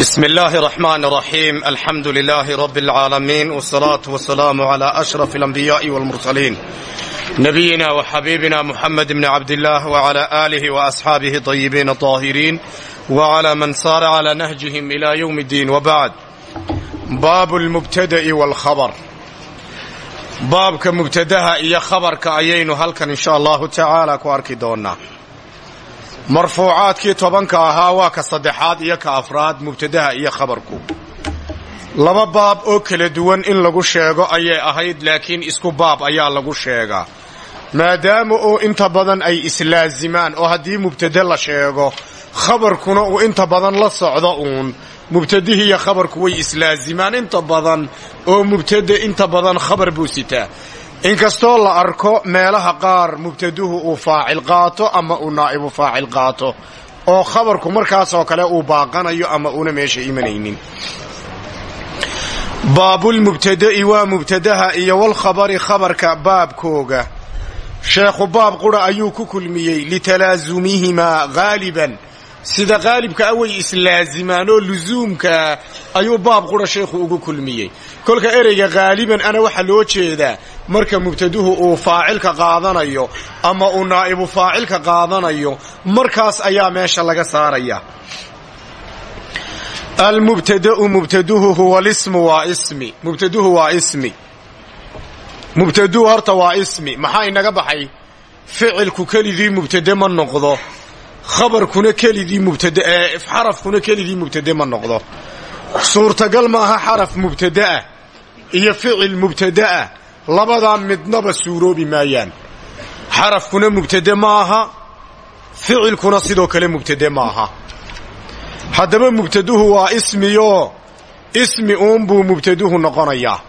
بسم الله الرحمن الرحيم الحمد لله رب العالمين والصلاة والسلام على أشرف الأنبياء والمرسلين نبينا وحبيبنا محمد بن عبد الله وعلى آله وأصحابه طيبين الطاهرين وعلى من صار على نهجهم إلى يوم الدين وبعد باب المبتدأ والخبر baabka mubtadaha iyo khabarka ayaynu halkan insha allahu tacaala ku arki doonnaa marfuucaadkii tobanka ahaa waa ka saddexaad iyo ka afraad mubtadaha iyo khabarku. Laba baab oo kala duwan in lagu sheego ayay ahayd laakiin isku baab ayaa lagu sheegaa. Maadaama oo inta badan ay islaazimaan oo haddii mubtade la sheego khabarkuna uu inta badan la socdo uun mubtadihii iyo khabarku way islaazimaan inta badan oo mubtade inta badan khabar buu sitaa inkastoo la arko meelaha qaar mubtaduhu uu faacil qaato ama uu naa'ibu faacil qaato oo khabarku markaasoo kale uu baaqanayo ama uuna meesha imanaynin. Baabulmubtada'i waa mubtadaha iyo walkhabari khabarka baabkooga. Sheekhu baab qura ayuu ku kulmiyey litalaasumihimaa haaliban sida qaalibka a way islaazimaan oo lusuumka ayuu baab qura sheekhu ugu kulmiyey. Kolka ereyga haaliban ana waxaa loo jeedaa marka mubtaduhu uu faacilka qaadanayo ama uu naa'ibu faacilka qaadanayo markaas ayaa meesha laga saaraya. Almubtada'u mubtaduhu huwa lismu waa ismi. Mubtaduhu waa ismi. Mubtaduhu horta waa ismi. Maxaa inaga baxay? Ficilku keligii mubtade ma noqdo khabarkuna kelidii mubtad xarafkuna kelidii mubtade ma noqdo. Suurtagal maaha xaraf mubtadaah iyo ficil mubtadaah labadaa midnaba suuroobi maayaan. Xarafkuna mubtade maaha ficilkuna sidoo kale mubtade maaha haddaba mubtaduhu waa ismiyoo ismi uunbuu mubtaduhu noqonayaa.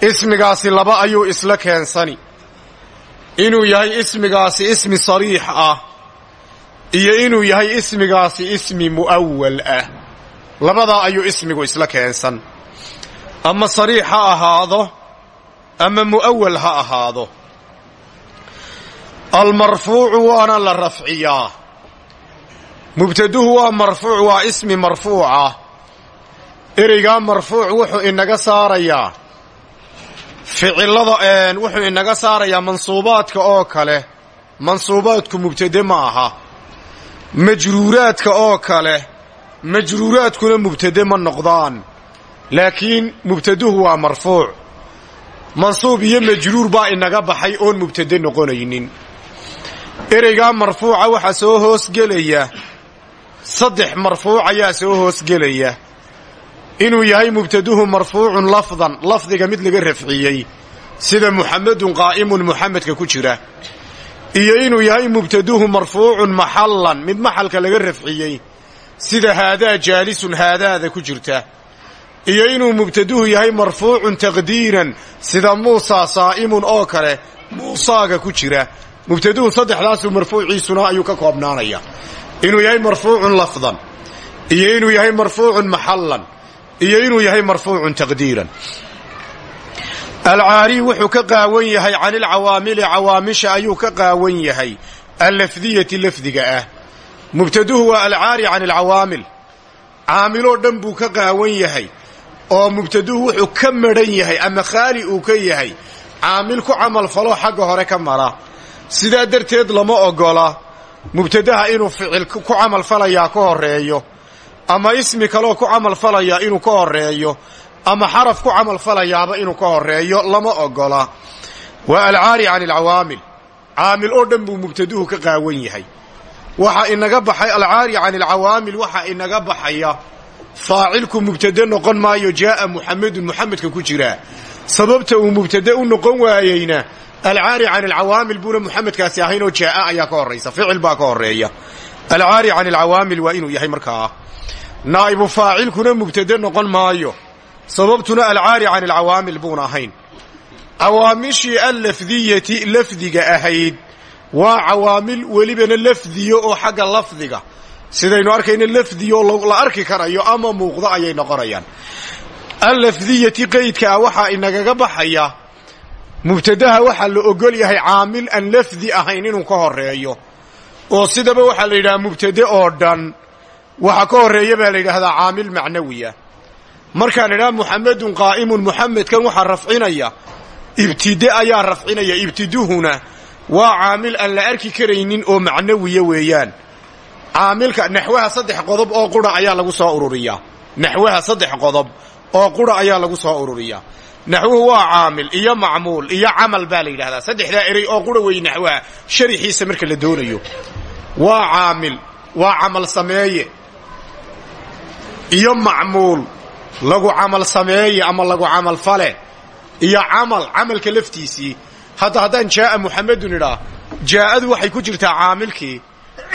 Ismigaasi laba ayuu isla keensani. Inuu yahay ismigaasi ismi sariix ah iyo inuu yahay ismigaasi ismi mu'awal ah. Labadaa ayuu ismigu isla keensan. Ama sariix ha ahaado ama mu'awal ha ahaado. Almarfuucu waana la rafciyaa. Mubtaduhu waa marfuuc waa ismi marfuuca. Ereygaa marfuuc wuxuu inaga saarayaa. Ficilada wuxuu inaga saarayaa mansuubaadka oo kale. Mansuubaadku mubtade ma aha majruuraadka oo kale majruuraadkuna mubtade ma noqdaan laakiin mubtaduhu waa marfuuc. Mansuub iyo majruur baa inaga baxay oon mubtade noqonaynin. Ereygaa marfuuca waxaa soo hoosgelaya saddex marfuuc ayaa soo hoosgelaya inuu yahay mubtaduhu marfuucun lafdan lafdiga mid laga rafciyey sida muxamedun qaa'imun muxamedka ku jira iyo inuu yahay mubtaduhu marfuucun maxallan mid maxalka laga rafciyey. Sida haadaa jaalisun haadaada ku jirta. Iyo inuu mubtaduhu yahay marfuucun taqdiiran sida muusaa saa'imun oo kale muusaaga ku jira. Mubtaduhu saddexdaasuu marfuuciisuna ayuu ka koobnaanaya. Inuu yahay marfuucun lafdan iyo inuu yahay marfuucun maxallan iyo inuu yahay marfuucun taqdiiran alcaari wuxuu ka qaawan yahay can ilcawaamili cawaamisha ayuu ka qaawan yahay. Allafdiyati lafdiga ah. Mubtaduhu waa alcaari can ilcawaamil caamiloo dhan buu ka qaawan yahay. Oo mubtaduhu wuxuu ka madhan yahay ama khaali uu ka yahay. Caamil ku camal falo xagga hore ka mara. Sidaa darteed lama ogola. Mubtadaha inuu ficil ku camal falayaa ka horeeyo ama ismi kaleoo ku camal falayaa inuu ka horeeyo ama xaraf ku camal falayaaba inuu ka horeeyo lama ogola. Waa alcaari can ilcawaamil caamil oo dhan buu mubtaduhu ka qaawan yahay. Waxa inaga baxay alcaari can ilcawaamil waxaa inaga baxaya faacilku mubtade noqon maayo jaaa muxamedun muxamedka ku jiraa sababta uu mubtade u noqon waayeyna alcaari can ilcawaamil buuna muxamedkaasi ahayn oo jaaa ayaa ka horaysa ficil baa ka horreeya alcaari can ilcawaamil waa inuu yahay markaa. Naa'ibu faacilkuna mubtade noqon maayo sababtuna alcaari can ilcawaamil buuna ahayn. Cawaamishii allafdiyati lafdiga ahayd waa cawaamil welibana lafdiyo oo xagga lafdiga. Sidaynu arkayna lafdiyo la arki karayo ama muuqdo ayay noqonayaan. Allafdiyati qeydka ah waxaa inagaga baxaya mubtadaha waxaa la ogol yahay caamil aan lafdi ahayn inuu ka horeeyo oo sidaba waxaa la yidhaha mubtade oo dhan waxa ka horreeya baa la yidhaahdaa caamil macnawiya markaan idhaha muxamedun qaa'imun muxamedkan waxaa rafcinaya ibtide ayaa rafcinaya ibtiduhuna waa caamil aan la arki karaynin oo macnawiya weeyaan. Caamilka naxwaha saddex qodob oo qura ayaa lagu soo ururiyaa naxwaha saddex qodob oo qura ayaa lagu soo ururiyaa naxwuhu waa caamil iyo macmuul iyo camal baa la yidhahdaa. Oo qura weeye naxwaha sharixiisa marka la doonayo. Waa caamil waa camal sameeye iyo macmuul lagu camal sameeye ama lagu camal fale. Iyo camal camalka laftiisii hadda haddaan jaaa muxamedun idhaa jaa'adu waxay ku jirtaa caamilkii.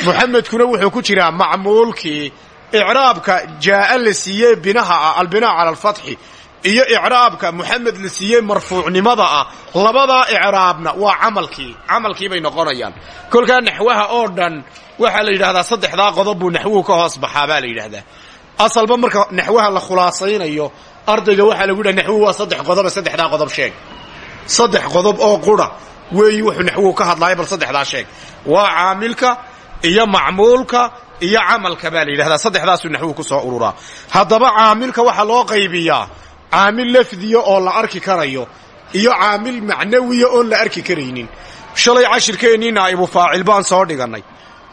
Muxamedkuna wuxuu ku jiraa macmuulkii. Icraabka jaaa la siiyey binaha ah albinaa cala alfatxi iyo icraabka muxamed la siiyey marfuucnimada ah. Labadaa icraabna waa camalkii. Camalkii bay noqonayaan. Kolkaa naxwaha oo dhan waxaa la yidhahdaa saddexdaa qodob buu naxwuhu ka hoos baxaa baa la yidhahdaa asalba marka naxwaha la khulaasaynayo ardayga waxaa lagu yidhaha naxwuhu waa saddex qodobe saddexdaa qodob sheeg. Saddex qodob oo qura weeyi wuxuu naxwuhu ka hadlaaya bal saddexdaa sheeg. Waa caamilka iyo macmuulka iyo camalka baa la yidhahdaa. Saddexdaasuu naxwuhu ku soo ururaa haddaba caamilka waxaa loo qaybiyaa caamil lafdiya oo la arki karayo iyo caamil macnawiya oon la arki karaynin. Shalay cashirkeennii naa'ibu faacil baan soo dhigannay.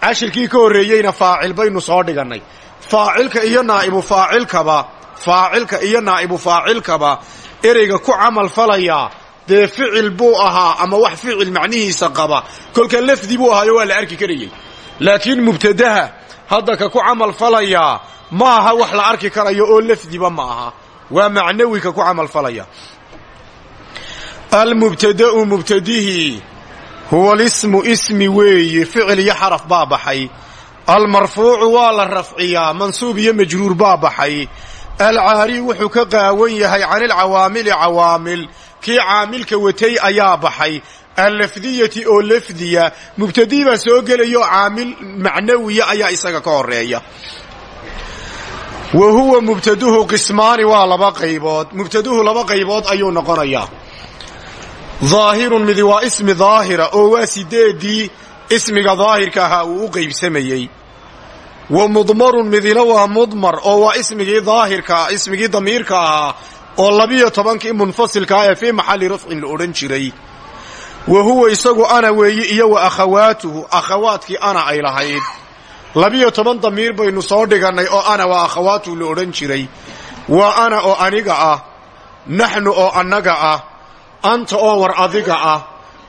Cashirkii ka horreeyeyna faacil baynu soo dhigannay faacilka iyo naa'ibu faacilkaba faacilka iyo naa'ibu faacilkaba ereyga ku camal falayaa dee ficil buu ahaa ama wax ficil macnihiisa qaba. Kolka lafdi buu ahaayo waa la arki karayey. Laakiin mubtadaha hadda ka ku camal falayaa ma aha wax la arki karayo oo lafdiba ma aha. Waa macnawi ka ku camal falaya. Almubtada'u mubtadihii huwa lismu ismi weeye ficil iyo xaraf baa baxay almarfuucu waa la rafciyaa mansuub iyo majruur baa baxay. Alcaari wuxuu ka qaawan yahay can ilcawaamili cawaamil. Kii caamilka watay ayaa baxay. Allafdiyati oo lafdiya mubtadii baa soo gelayo caamil macnawiya ayaa isaga ka horreeya wa huwa mubtaduhu qismaani waa laba qaybood. Mubtaduhu laba qaybood ayuu noqonayaa. Daahirun waa ismi daahira oo waa ismiga daahirka ahaa uu u qaybsamayey. Wa mudmarun midina waa mudmar oo waa ismigii daahirka ismigii damiirka ahaa oo labiyo tobankii munfasilka ah ee fii maxalli rafcin la odhan jiray. Wa huwa isagu ana weeye iyo wa akhawaatuhu akhawaadkii ana ay lahayd. Labiyo toban damiir baynu soo dhigannay oo ana waa akhawaatuhu la odhan jiray. Waa ana oo aniga ah naxnu oo annaga ah anta oo war adiga ah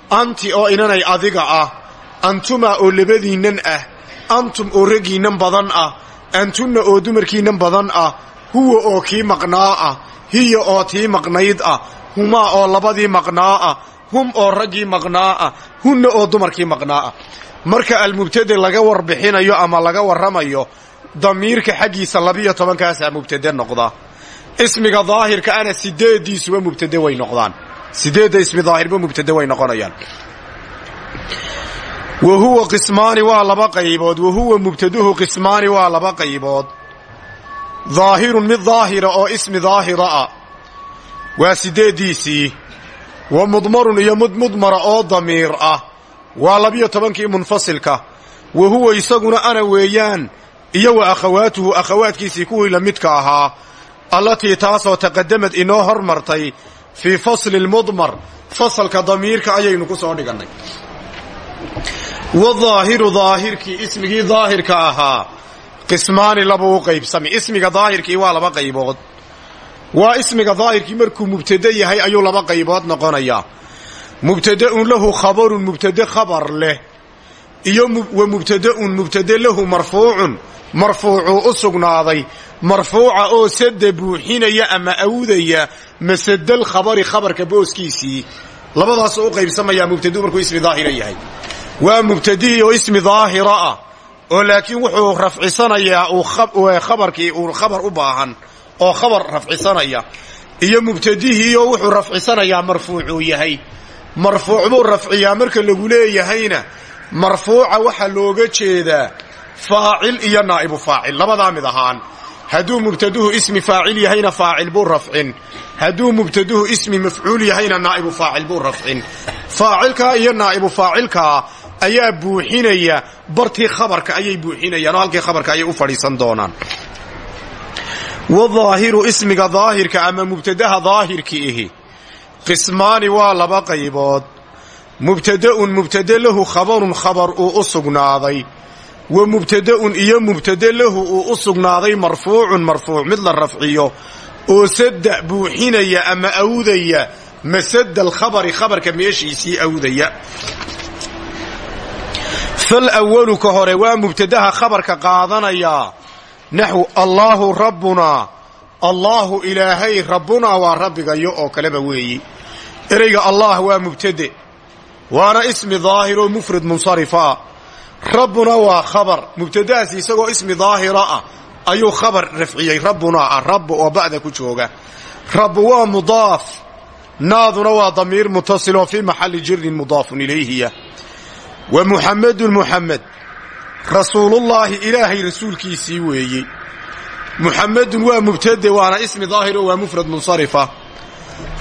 anti oo inanay adiga ah antuma oo labadiinnan ah antum oo raggiinnan badan ah antunna oo dumarkiinnan badan ah huwa oo kii maqnaa ah hiya oo tii maqnayd ah humaa oo labadii maqnaa ah hum oo raggii maqnaa ah hunna oo dumarkii maqnaa ah. Marka almubtade laga warbixinayo ama laga warramayo damiirka xaggiisa labiyo tobankaasaa mubtade noqda. Ismiga daahirka ana sideediisuba mubtade way noqdaan. Sideedda ismi daahirba mubtade way noqonayaan wa huwa qismaani waa laba qaybood wa huwa mubtaduhu qismaani waa laba qaybood daahirun mid daahira oo ismi daahira ah waa sideeddiisii wa mudmarun iyo mid mudmara oo damiir ah waa labiyo tobankii munfasilka wa huwa isaguna ana weeyaan iyo wa akhawaatuhu akhawaadkiisii kuwii la midka ahaa allatii taasoo taqadamad inoo hormartay fii fasli fasalka damiirka ayaynu ku soo dhigannay wadaahiru daahirkii ismigii daahirka ahaa. Qismaani labuu u qaybsami. Ismiga daahirkii waa laba qaybood. Waa ismiga daahirkii markuu mubtade yahay ayuu laba qaybood noqonayaa mubtada'un lahu khabarun mubtade khabar leh. Iyo wa mubtada'un mubtade lahu marfuucun. Marfuucuu u sugnaaday. Marfuuca oo sada buuxinaya ama awdaya masadal khabari khabarka booskiisii. Labadaasuu u qaybsamayaa mubtadu markuu ismi daahira yahay waa mubtadihii oo ismi daahira ah oo laakiin wuxuu rafcisanayaa khabarkii uu khabar u baahan oo khabar rafcisanaya. Iyo mubtadihii oo wuxuu rafcisanayaa marfuucuu yahay. Marfuuc buu rafciyaa marka lagu leeyahayna marfuuca waxaa looga jeedaa faacil iyo naa'ibu faacil labadaa mid ahaan. Hadduu mubtaduhu ismi faacil yahayna faacil buu rafcin. Hadduu mubtaduhu ismi mafcuul yahayna naa'ibu faacil buu rafcin. Faacilkaa iyo naa'ibu faacilkaa ayaa buuxinaya bartii khabarka ayay buuxinayaan oo halkii khabarka ayay u fadhiisan doonaan. Wadaahiru ismiga daahirka ama mubtadaha daahirki ihi. Qismaani waa laba qaybood. Mubtada'un mubtade lahu khabarun khabar uu u sugnaaday. Wa mubtada'un iyo mubtade lahu uu u sugnaaday marfuucun marfuuc mid la rafciyo. Oo sadda buuxinaya ama awdaya masada alkhabari khabarka meeshiisii awdaya fal awalu ka hore waa mubtadaha khabarka qaadanayaa naxwu allaahu rabbunaa allaahu ilaahay rabbunaa waa rabbigayo oo kaleba weeyi ereyga allah waa mubtade waana ismi daahir mufrad munsarifa rabbuna waa khabar mubtadahaas isagoo ismi daahira ah ayuu khabar rafciyey rabbunaa ah rabb oo ba'da ku jooga rabbu waa mudaaf naaduna waa damiir mutasiloo fii maxalli jirin mudaafun ilayhiya wa muxamedun muxamed rasuulullaahi ilaahay rasuulkiisii weeye muxamedun waa mubtade waana ismi daahiro waa mufrad munsarifa.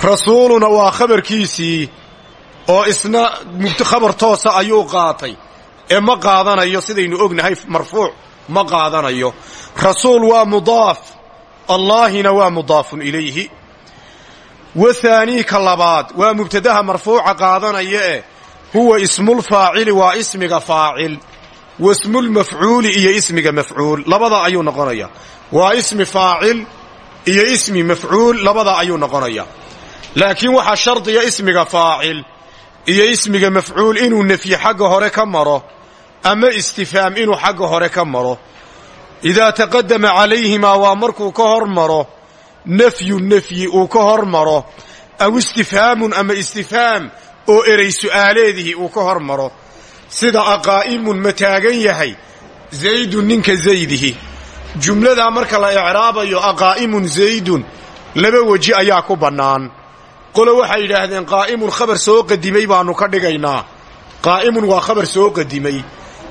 Rasuuluna waa khabarkiisii oo isna khabar toosa ayuu qaatay. Ee ma qaadanayo sidaynu ognahay marfuuc ma qaadanayo. Rasuul waa mudaaf. Allaahina waa mudaafun ilayhi. Wa haanii ka labaad waa mubtadaha marfuuca qaadanaya eh huwa ismulfaacili waa ismiga faacil. Wasmulmafcuuli iyo ismiga mafcuul. Labada ayuu noqonaya. Waa ismi faacil iyo ismi mafcuul. Labada ayuu noqonaya. Laakiin waxaa shardiya ismiga faacil iyo ismiga mafcuul inuu nefyi xagga hore ka maro ama istifaam inuu xagga hore ka maro. Idaa taqadama calayhimaa waa markuu ka hor maro nafyu nefyi uu ka hor maro aw istifhaamun ama oo erey su'aaleedihii uu ka hor maro sida aqaa'imun ma taagan yahay zaydun ninka zaydihi. Jumladaa marka la icraabayo aqaa'imun zaydun laba weji ayaa ku bannaan. Qolo waxay yidhaahdeen qaa'imun khabar soo qadimay baannu ka dhigaynaa. Qaa'imun waa khabar soo qadimay.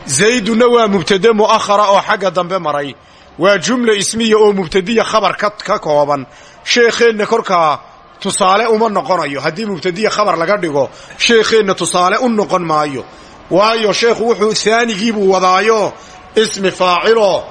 Zaydunna waa mubtade mu'akhara oo xagga dambe maray. Waa jumla ismiya oo mubtadiya khabar ka kooban. Sheekheenna korkaa tusaale uma noqonayo. Haddii mubtadiya khabar laga dhigo sheekheenna tusaale u noqon maayo. Waayo sheekhu wuxuu saanigiibuu wadaayo ismi faaciloo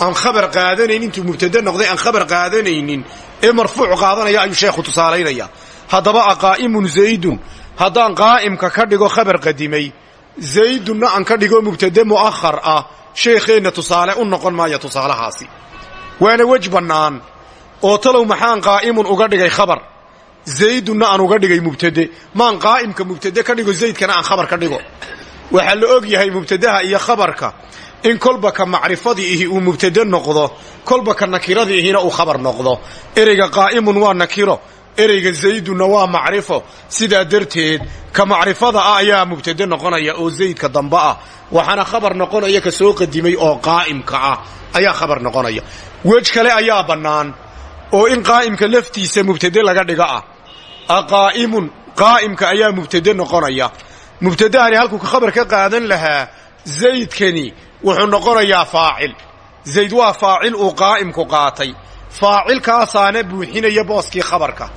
aan khabar qaadanayn intuu mubtade noqday aan khabar qaadanaynin. Ee marfuuc qaadanaya ayuu sheekhu tusaalaynaya. Haddaba aqaa'imun zaydun haddaan qaa'imka ka dhigo khabar qadimay zaydunna aan ka dhigo mubtade mu'akhar ah sheekheenna tusaale u noqon maayo tusaalahaasi. Waana wej bannaan oo talow maxaan qaa'imun uga dhigay khabar zaydunna aan uga dhigay mubtade. Maan qaa'imka mubtade ka dhigo zaydkana aan khabar ka dhigo. Waxaa la og yahay mubtadaha iyo khabarka in kolba ka macrifadii uu mubtade noqdo kolba ka nakiradii ihina uu khabar noqdo. Ereyga qaa'imun waa nakiro ereyga zaydunna waa macrifo. Sidaa darteed ka macrifada ah ayaa mubtade noqonaya oo zaydka dambe ah. Waxaana khabar noqonaya ka soo qadimay oo qaa'imka ah ayaa khabar noqonaya. Wej kale ayaa bannaan oo in qaa'imka laftiisa mubtade laga dhiga ah aqaa'imun qaa'imka ayaa mubtade noqonaya. Mubtadahani halkuu khabar ka qaadan lahaa zaydkani wuxuu noqonayaa faacil. Zayd waa faacil uu qaa'imku qaatay. Faacilkaasaana buuxinaya booskii khabarka.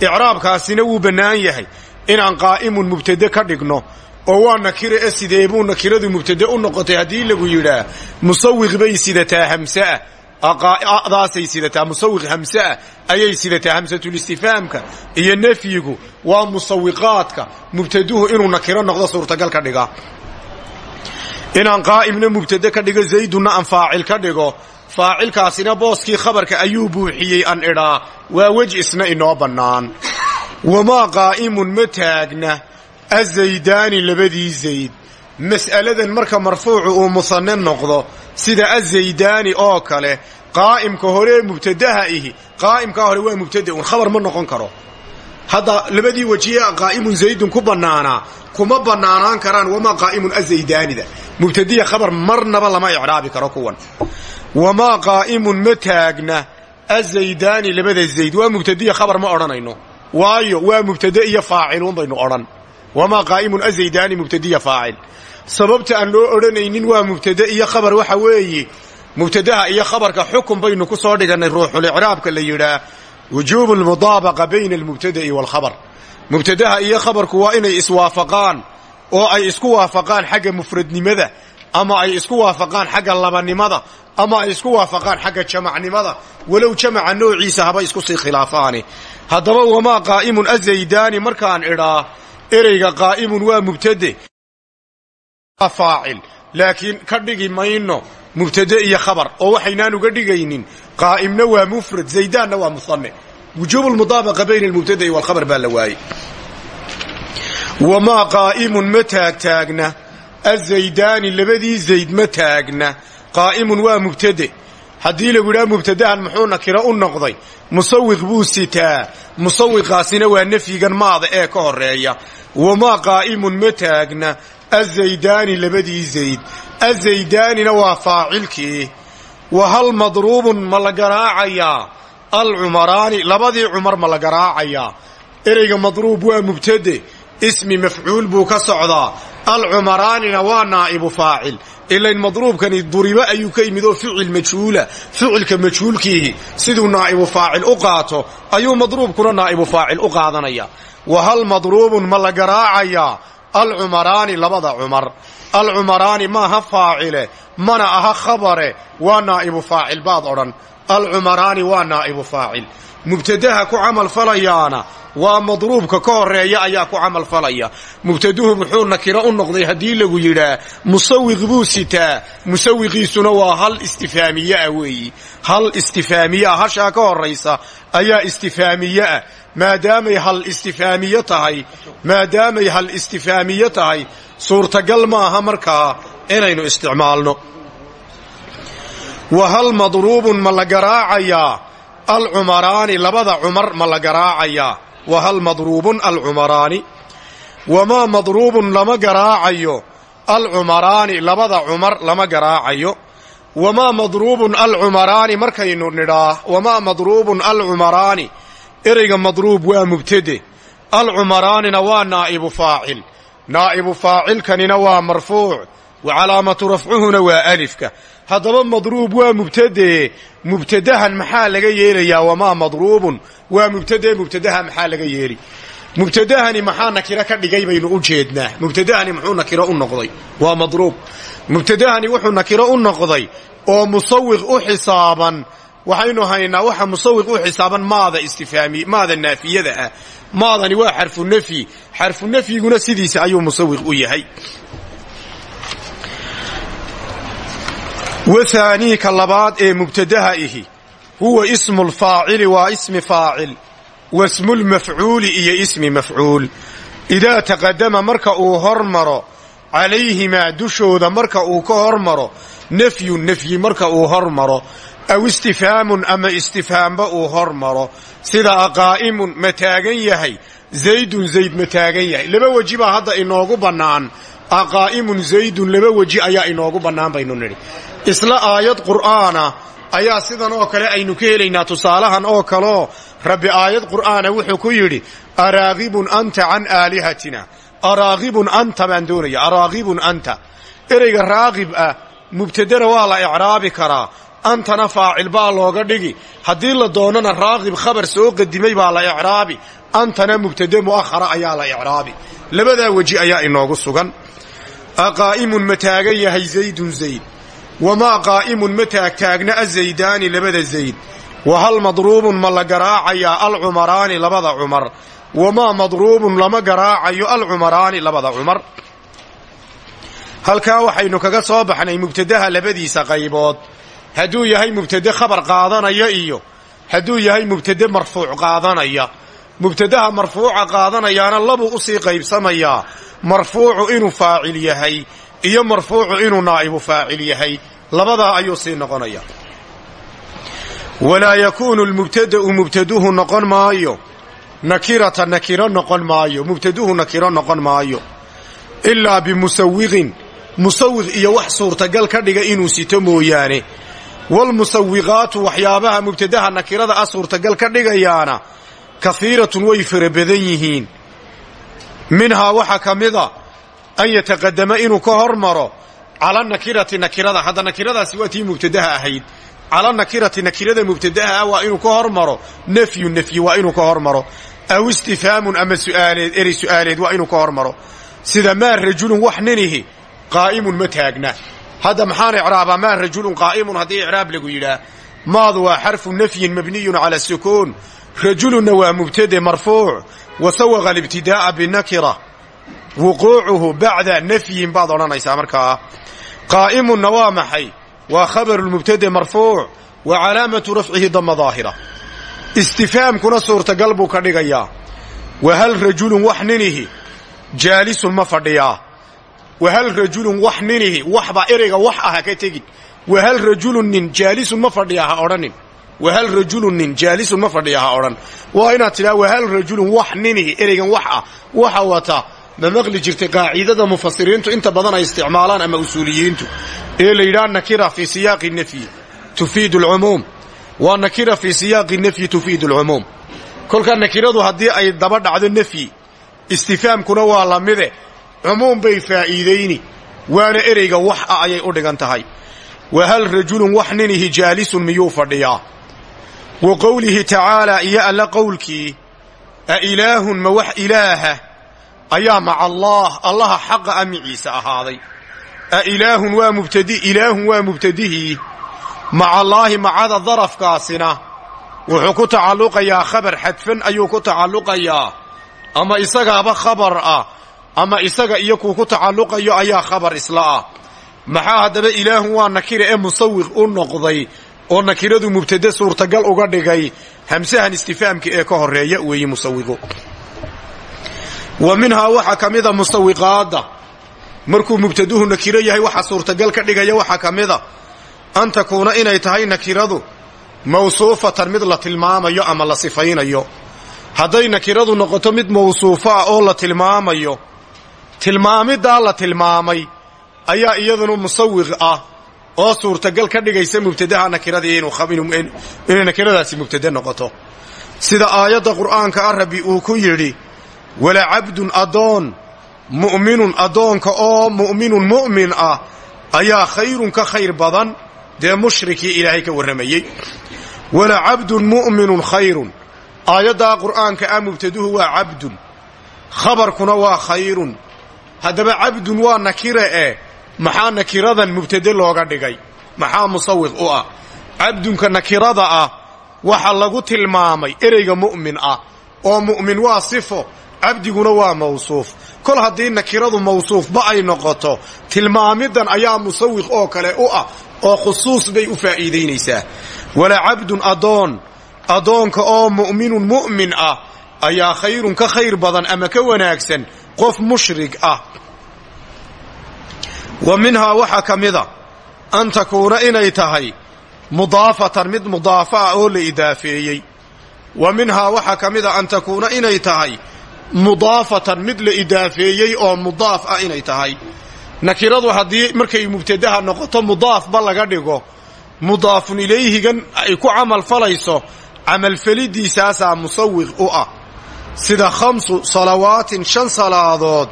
Icraabkaasina wuu bannaan yahay. Inaan qaa'imun mubtade ka dhigno oo waa nakire e sidee buu nakiradu mubtade u noqotay haddii lagu yidhaa musawiq bay sidataa hamseah daasay sidataa musawiq hamseah ayay sidataa hamsatulistifaamka iyo nafyigu waa musawiqaadka mubtaduhu inuu nakiro noqdo suurtagal ka dhiga. Inaan qaa'imna mubtade ka dhigo zaydunna aan faacil ka dhigo. Faacilkaasina booskii khabarka ayuu buuxiyey an idhaa. Waa wej isna inoo bannaan. Wamaa qaa'imun ma taagna. Azaydaani labadii zayd. Mas'aladan marka marfuucu uu musanne noqdo sida azaydaani oo kale qaa'imka horee mubtadaha ihi. Qaa'imkaa hore waa mubtada un khabar ma noqon karo. Hadda labadii wejiye qaa'imun zaydun ku bannaanaa kuma bannaanaan karaan wamaa qaa'imun azaydaanida mubtadiya khabar marnaba lama icraabi karo kuwan. Wamaa qaa'imun ma taagna azaydaani labada zayd waa mubtadiya khabar ma odhanayno. Waayo waa mubtade iyo faaciluun baynu odhan. Wamaa qaa'imun azaydaani mubtadiya faacil sababta aan loo odhanaynin waa mubtade iyo khabar. Waxa weeye mubtadaha iyo khabarka xukun baynu ku soo dhigannay ruuxulicraabka la yidhaah wujuubu almudaabaqa bayna almubtada'i waalkhabar mubtadaha iyo khabarku waa inay iswaafaqaan oo ay isku waafaqaan xagga mufradnimada ama ay isku waafaqaan xagga labanimada ama ay isku waafaqaan xagga jamacnimada. Walow jamaca noociisa haba isku sii khilaafaani. Haddaba wamaa qaa'imun azaydaani markaan idhaa ereyga qaa'imun waa mubtade faacil. Laakiin ka dhigi mayno mubtade iyo khabar oo waxaynaan uga dhigaynin. Qaa'imna waa mufrad zaydaanna waa musanne wujuubu lmudaabaqa bayna almubtada'i walkhabar baa la waayey. Wamaa qaa'imun ma taagtaagna azaydaani labadii zayd ma taagna. Qaa'imun waa mubtade. Haddii lagu yidhaha mubtadahan muxuu nakiro u noqday? Musawiq buu sitaa. Musawiqaasina waa nafyigan maada ee ka horreeya azaydaani labadii zayd azaydaanina waa faacilkii wa hal madruubun ma la garaacayaa alcumaraani labadii cumar ma la garaacayaa ereyga madruub waa mubtade ismi mafcuul buu ka socdaa alcumaraanina waa naa'ibu faacil ilayn madruubkani duribo ayuu ka yimid oo ficil majhuula ficilka majhuulkiihi siduu naa'ibu faacil u qaato ayuu madruubkuna naa'ibu faacil u qaadanaya wa madruubun ma la garaacayaa alcumaraani labada cumar. Alcumaraani maaha faacile mana aha khabare waa naa'ibu faacil baad odhan. Alcumaraani waa naa'ibu faacil mubtadaha ku camal falayaana waa madruubka ka horreeya ayaa ku camal falaya. Mubtaduhu muxuu nakiro u noqday haddii lagu yidhaa musawiq buu sitaa. Musawiqiisuna waa hal istifaamiyeah weeyi. Hal istifaamiyeah hashaa ka horaysa ayaa istifaamiyeah maadaamay hal istifaamiye tahay maadaamay hal istifaamiye tahay suurtagal maaha markaa inaynu isticmaalno. Wa hal madruubun ma alcumaraani labada cumar ma la garaacayaa. Wa hal madruubun alcumaraani? Wamaa madruubun lama garaacayo? Alcumaraani labada cumar lama garaacayo. Wamaa madruubun alcumaraani markaynu nidhaa wamaa madruubun alcumaraani? Ereyga madruub waa mubtade. Alcumaraanina waa naa'ibu faacil. Naa'ibu faacilkanina waa marfuuc. Wa calaamatu rafcuhuna waa alifka haddaba madruub waa mubtade mubtadahan maxaa laga yeelayaa wamaa madruubun? Waa mubtade mubtadaha maxaa laga yeeli? Mubtadahani maxaa nakiro ka dhigay baynu u jeednaa? Mubtadahani muxuu nakiro u noqday? Waa madruub. Mubtadahani wuxuu nakiro u noqday oo musawiq u xisaaban. Waxaynu haynaa waxa musawiq u xisaaban maada istifaami maada naafiyada ah. Maadani waa xarfu nafyi xarfu nafyiguna sidiisa ayuu musawiq u yahay wathaanii ka labaad ee mubtadaha ihi huwa ismu lfaacili waa ismi faacil wasmu lmafcuuli iyo ismi mafcuul idaa taqadama marka uu hormaro calayhimaa dushooda marka uu ka hormaro nafyun nafyi marka uu hormaro aw istifhaamun ama istifhaamba uu hormaro. Sida aqaa'imun ma taagan yahay zaydun zayd ma taagan yahay. Laba weji baa hadda inoogu bannaan aqaa'imun zaydun laba weji ayaa inoogu bannaan baynu nidhi. Isla aayad qur'aana ayaa sidan oo kale aynu ka helaynaa tusaalahan oo kaleo rabbi aayad qur'aana wuxuu ku yidhi araagibun anta can aalihatina. Araagibun anta baan doonaya araagibun anta. Ereyga raaqib ah mubtadena waa la icraabi karaa. Antana faacil baa looga dhigi. Haddii la doonana raaqib khabar soo qadimay baa la icraabi. Antana mubtade mu'ahara ayaa la icraabi. Labadaa weji ayaa inoogu sugan aqaa'imun ma taagan yahay zaydun zayd wamaa qaa'imun ma taagtaagna azaydaani labada zayd wa hal madruubun ma la garaacayaa alcumaraani labada cumar wamaa madruubun lama garaacayo alcumaraani labada cumar halkaa waxaynu kaga soo baxnay mubtadaha labadiisa qaybood hadduu yahay mubtade khabar qaadanaya iyo hadduu yahay mubtade marfuuc qaadanaya mubtadaha marfuuca qaadanayaana labuu u sii qaybsamayaa marfuucu inuu faacil yahay iyo marfuucu inuu naa'ibu faacil yahay. Labadaa ayuu sii noqonaya. Walaa yakuunu lmubtada'u mubtaduhu noqon maayo. Nakirata nakiro noqon maayo. Mubtaduhu nakiro noqon maayo. Ilaa bimusawiqin musawiq iyo wax suurtagal ka dhiga inuu sito mooyaane. Walmusawiqaatu waxyaabaha mubtadaha nakirada ah suurtagal ka dhigayaana kahiiratun way fara badan yihiin. Minhaa waxaa ka mida an yataqadama inuu ka hormaro cala nakirati nakirada. Hadda nakiradaasi waa tii mubtadaha ahayd. Cala nakirati nakirada mubtadaha ah waa inuu ka hormaro nafyu nafyi waa inuu ka hormaro. Aw istifhaamun ama suaaleed erey su'aaleed waa inuu ka hormaro. Sida maa rajulun wax ninihi qaa'imun ma taagna. Hadda maxaan icraabaa maa rajulun qaa'imun? Haddii icraab lagu yidhaah maadu waa xarfu nafyin mabniyun cala sukuun rajulunna waa mubtade marfuuc wa sawaqa alibtidaa'a binakira. Wuquucuhu bacda nafyin baad odhanaysaa markaa qaa'imunna waa maxay? Waa khabarulmubtade marfuuc wa calaamatu rafcihi dama daahira. Istifaamkuna suurtagal buu ka dhigayaa. Wa hal rajulun wax ninihi? Jaalisun ma fadhiyaa. Wa hal rajulun wax ninihi? Waxbaa ereyga wax ah ka tegin wa hal jaalisun ma fadhiyaa ha odhanin wa hal rajulun nin jaalisun ma fadhiyaa ha odhan. Waa inaad tidhaha wa hal rajulun wax ninihi ereygan wax ah waxa wata. Ma maqli jirtay qaacidada mufasiriintu inta badan ay isticmaalaan ama usuuliyiintu. Ee la yidhaha nakira fii siyaaqi nafyi tufiidu alcumuum waa nakira fii siyaaqi nafyi tufiidu alcumuum kolkaa nakiradu haddii ay daba dhacdo nafyi istifaamkuna waa la mide. Cumuum bay faa'iidayni waana ereyga wax ah ayay u dhigan tahay. Wa hal rajulun wax ninihi jaalisun miyuu fadhiyaa wa qowlihi tacaalaa iyo alla qowlkii a ilaahun ma wax ilaaha? Ayaa maca allaah allaha xaqa a miciisa ahaaday. A ilaahun waa mubtadi ilaahun waa mubtadihii maca allaahi macada darafkaasina wuxuu ku tacalluqayaa khabar xadfan ayuu ku tacalluqayaa. Ama isagaaba khabar ah ama isaga iyo kuu ku tacalluqayo ayaa khabar isla ah. Maxaa haddaba ilaahun waa nakira ee musawiq u noqday oo nakiradu mubtade suurtagal uga dhigay hamsahan istifaamka ee ka horreeya weeye musawiqu wa minhaa waxaa ka mida musawiqaadda. Markuu mubtaduhu nakiro yahay waxa suurtagal ka dhigaya waxaa ka mida an takuuna inay tahay nakiradu mawsuufatan mid la tilmaamayo ama la sifaynayo. Hadday nakiradu noqoto mid mawsuufo ah oo la tilmaamayo tilmaamiddaa la tilmaamay ayaa iyaduna musawiq ah oo suurtagal ka dhigaysa mubtadaha nakiradii inay nakiradaasi mubtade noqoto. Sida aayadda qur'aanka ah rabbi uu ku yidhi wala cabdun addoon mu'minun addoonka oo mu'minun mu'min ah ayaa khayrun ka khayr badan dee mushrikii ilaahay ka warramayey wala cabdun mu'minun khayrun. Aayaddaa qur'aanka ah mubtaduhu waa cabdun. Khabarkuna waa khayrun. Haddaba cabdun waa nakire eh maxaa nakiradan mubtade looga dhigay? Maxaa musawiq u ah? Cabdunka nakirada ah waxa lagu tilmaamay ereyga mu'min ah. Oo mu'min waa sifo cabdiguna waa mawsuuf. Kol haddii nakiradu mawsuufba ay noqoto tilmaamidan ayaa musawiq oo kale u ah oo khusuus bay u faa'iidaynaysaa. Wala cabdun addoon addoonka oo mu'minun mu'min ah ayaa khayrun ka khayr badan ama ka wanaagsan qof mushrig ah wa minhaa waxaa ka mida an takuuna inay tahay mudaafatan mid mudaafa ah oo la idaafeeyey. Wa minhaa waxaa ka mida an takuuna inay tahay mudaafatan mid la idaafeeyey oo mudaaf ah inay tahay. Nakiradu haddii markay mubtadaha noqoto mudaafba laga dhigo. Mudaafun ilayhigan ay ku camal falayso camalfelidiisaasaa musawiq u ah. Sida khamsu salawaatin shan salaadood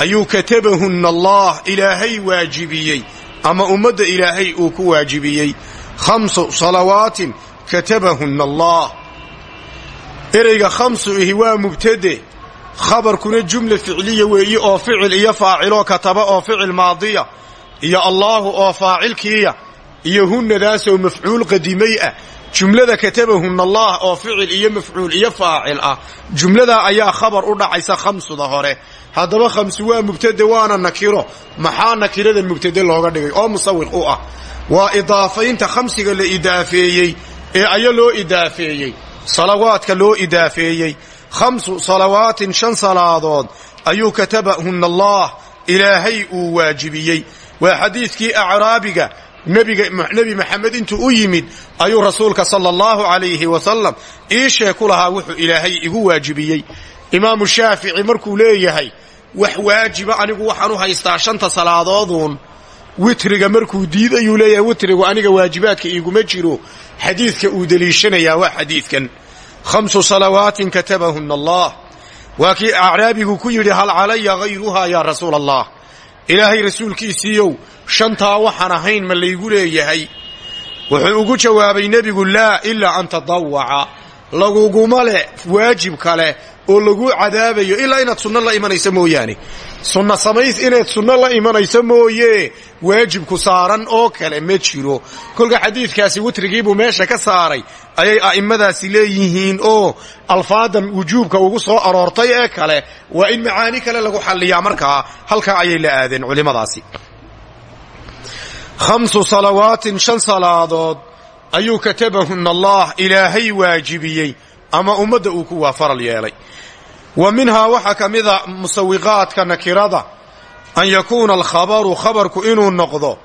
ayuu katabahunna allah ilaahay waajibiyey. Ama ummadda ilaahay uu ku waajibiyey. Khamsu salawaatin katabahunna allah. Ereyga khamsu ihi waa mubtade. Khabarkuna jumla ficliya weeye oo ficil iyo faaciloo kataba oo ficil maadiya. Iyo allaahu oo faacilkiiya. Iyo hunnadaasoo mafcuul qadimay ah. Jumlada katabahunna allah oo ficil iyo mafcuul iyo faacil ah. Jumladaa ayaa khabar u dhacaysa khamsuda hore haddaba khamsu waa mubtade waana nakiro. Maxaa nakiradan mubtade looga dhigay? Oo musawiq u ah. Waa idaafaynta khamsiga la idaafeeyey ee aya loo idaafeeyey. Salawaadka loo idaafeeyey. Khamsu salawaatin shan salaadood ayuu katabahunna allah ilaahay uu waajibiyey. Waa xadiidkii acraabiga nebi maxamed intuu u yimid ayuu rasuulka sala allahu calayhi wasalam iishee ku lahaa wuxuu ilaahay igu waajibiyey imaamu shaafici markuu leeyahay wax waajiba anigu waxaan u haystaa shanta salaadoodun. Witriga markuu diidayuu leeyahay witrigu aniga waajibaadka iiguma jiro. Xadiidka uu deliishanayaa waa xadiidkan. Khamsu salawaatin katabahunna allah. Waa kii acraabigu ku yidhi hal calaya hayruhaa yaa rasuula allah ilaahay rasuulkiisiiyow shantaa waxaan ahayn ma laygu leeyahay. Wuxuu ugu jawaabay nebigu laa ilaa an tadawaca laguguma leh waajib kale oo laguu cadaabayo ilaa inaad sunno la imanayso mooyaane. Sunna samays inaad sunno la imanayso mooye. Waajibku saaran oo kale ma jiro. Kolka xadiidkaasi witrigiibuu meesha ka saaray. Ayay a'immadaasi leeyihiin oo alfaadan wujuubka ugu soo aroortay ee kale waa in macaani kale lagu xalliyaa markaa halkaa ayay la aadeen culimmadaasi khamsu salawaatin shan salaadood ayuu katabahunna allah ilaahay waajibiyey ama ummadda uu ku waa faral yeelay. Wa minhaa waxaa ka mida musawiqaadka nakirada an yakuuna alkhabaru khabarku inuu noqdo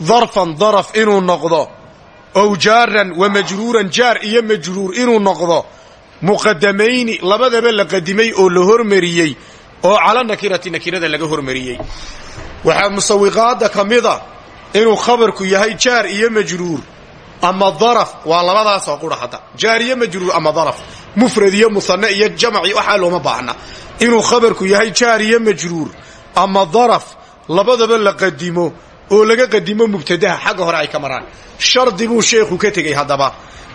darfan daraf inuu noqdo ow jaaran wa majruuran jaar iyo majruur inuu noqdo muqadamayni labadaba la qadimay oo la hormariyey oo cala nakirati nakirada laga hormariyey. Waxaa musawiqaadda ka mida inuu khabarku yahay jaar iyo majruur ama daraf waa labadaasoo qura hadda. Jaar iyo majruur ama daraf. Mufrad iyo musanne iyo jamaci waxaa looma baahna. Inuu khabarku yahay jaar iyo majruur ama daraf labadaba la qadimo oo laga qadimo mubtadaha xagga hore ay ka maraan. Shardi buu sheekhu ka tegey haddaba.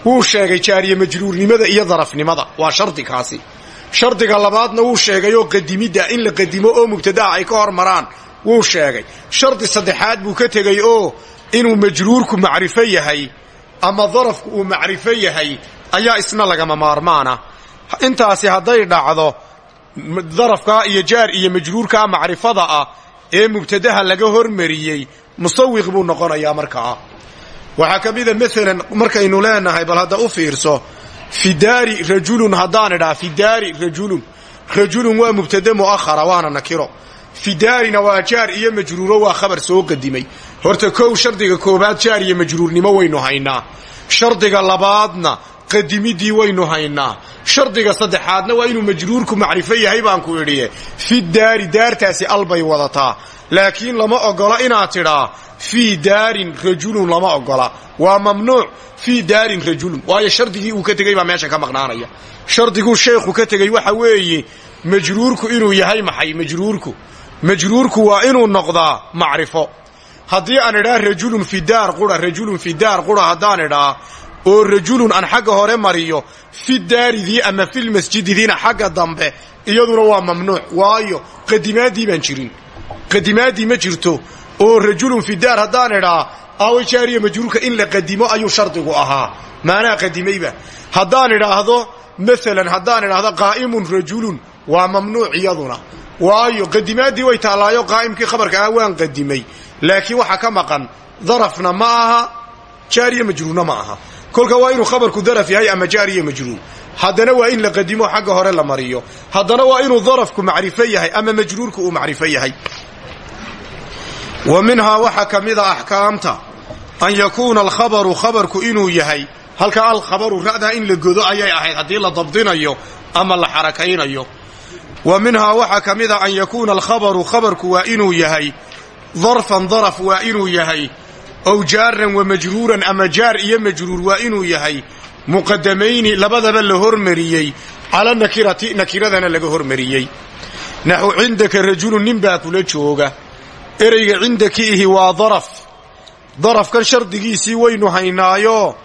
Wuu sheegay jaariye majruurnimada iyo darafnimada. Waa shardi kaasi. Shardiga labaadna wuu sheegay oo qadimidda in la qadimo oo mubtadaha ay ka hor maraan wuu sheegay. Shardi saddexaad buu ka tegey oo inuu majruurku macrifo yahay ama darafku uu macrifo yahay ayaa isna lagama maarmaana. Intaasi hadday dhacdo darafkaa iyo jaar iyo majruurkaa macrifada ah ee mubtadaha laga hormariyey musawiq buu noqonayaa markaa waxaa ka mida maalan markaynu leenahay bal hadda u fiirso fidaari rajulun haddaan idhaa fidaari rajulun. Rajulun waa mubtade mu'ahara waana nakiro. Fidaarina waa jaar iyo majruuro waa khabar soo qadimay horta kow shardiga koobaad jaar iyo majruurnimo waynu haynaa. Shardiga labaadna qadimidii waynu haynaa. Shardiga saddexaadna waa inuu majruurku macrifo yahay baan ku idhiye. Fi daari daartaasi albay wadataa. Laakiin lama ogola inaad tidhaa fii daarin rajulun lama ogola. Waa mamnuuc fii daarin rajulun. Waayo shardigii uu ka tegey baa meesha ka maqnaanaya. Shardiguu sheekhu ka tegey waxa weeye majruurku inuu yahay maxay majruurku? Majruurku waa inuu noqdaa macrifo haddii aan idhaa rajulun fi daar qura rajulun fi daar qura haddaan idhaa oo rajulun aan xagga hore mariyo fi daaridii ama filmasjididiina xagga dambe iyaduna waa mamnuuc. Waayo qadimaadii baan jirin. Qadimaadii ma jirto oo rajulun fi daar haddaan idhaa aawa jaariya majruurka in la qadimo ayuu shardigu ahaa. Maanaa qadimayba haddaan idhaahdo maalan haddaan idhaahdo qaa'imun rajulun waa mamnuuc iyaduna. Waayo qadimaadii way taallaayo qaa'imkii khabarka ah waan qadimay laakiin waxaa ka maqan darafna ma aha jaariya majruurna ma aha. Kolka waa inuu daraf yahay ama jaariya majruur. Haddana waa in la qadimo xagga hore la mariyo. Haddana waa inuu darafku macrifo yahay ama majruurku uu macrifo yahay. Wa minhaa waxaa ka mida axkaamta an yakuuna alkhabaru khabarku inuu yahay. Halka alkhabaru ra'daa in la godo ayay ahayd haddii la dabdinayo ama la xarakaynayo. Wa minhaa darfan daraf waa inuu yahay. Ow jaaran wa majruuran ama jaar iyo majruur waa inuu yahay. Muqadamayni labadaba la hormariyey. Cala nakirati nakiradana laga hormariyey. Naxu cindaka rajulun nin baa kula jooga. Ereyga cindaki ihi waa daraf darafkan shardigiisii waynu haynaayo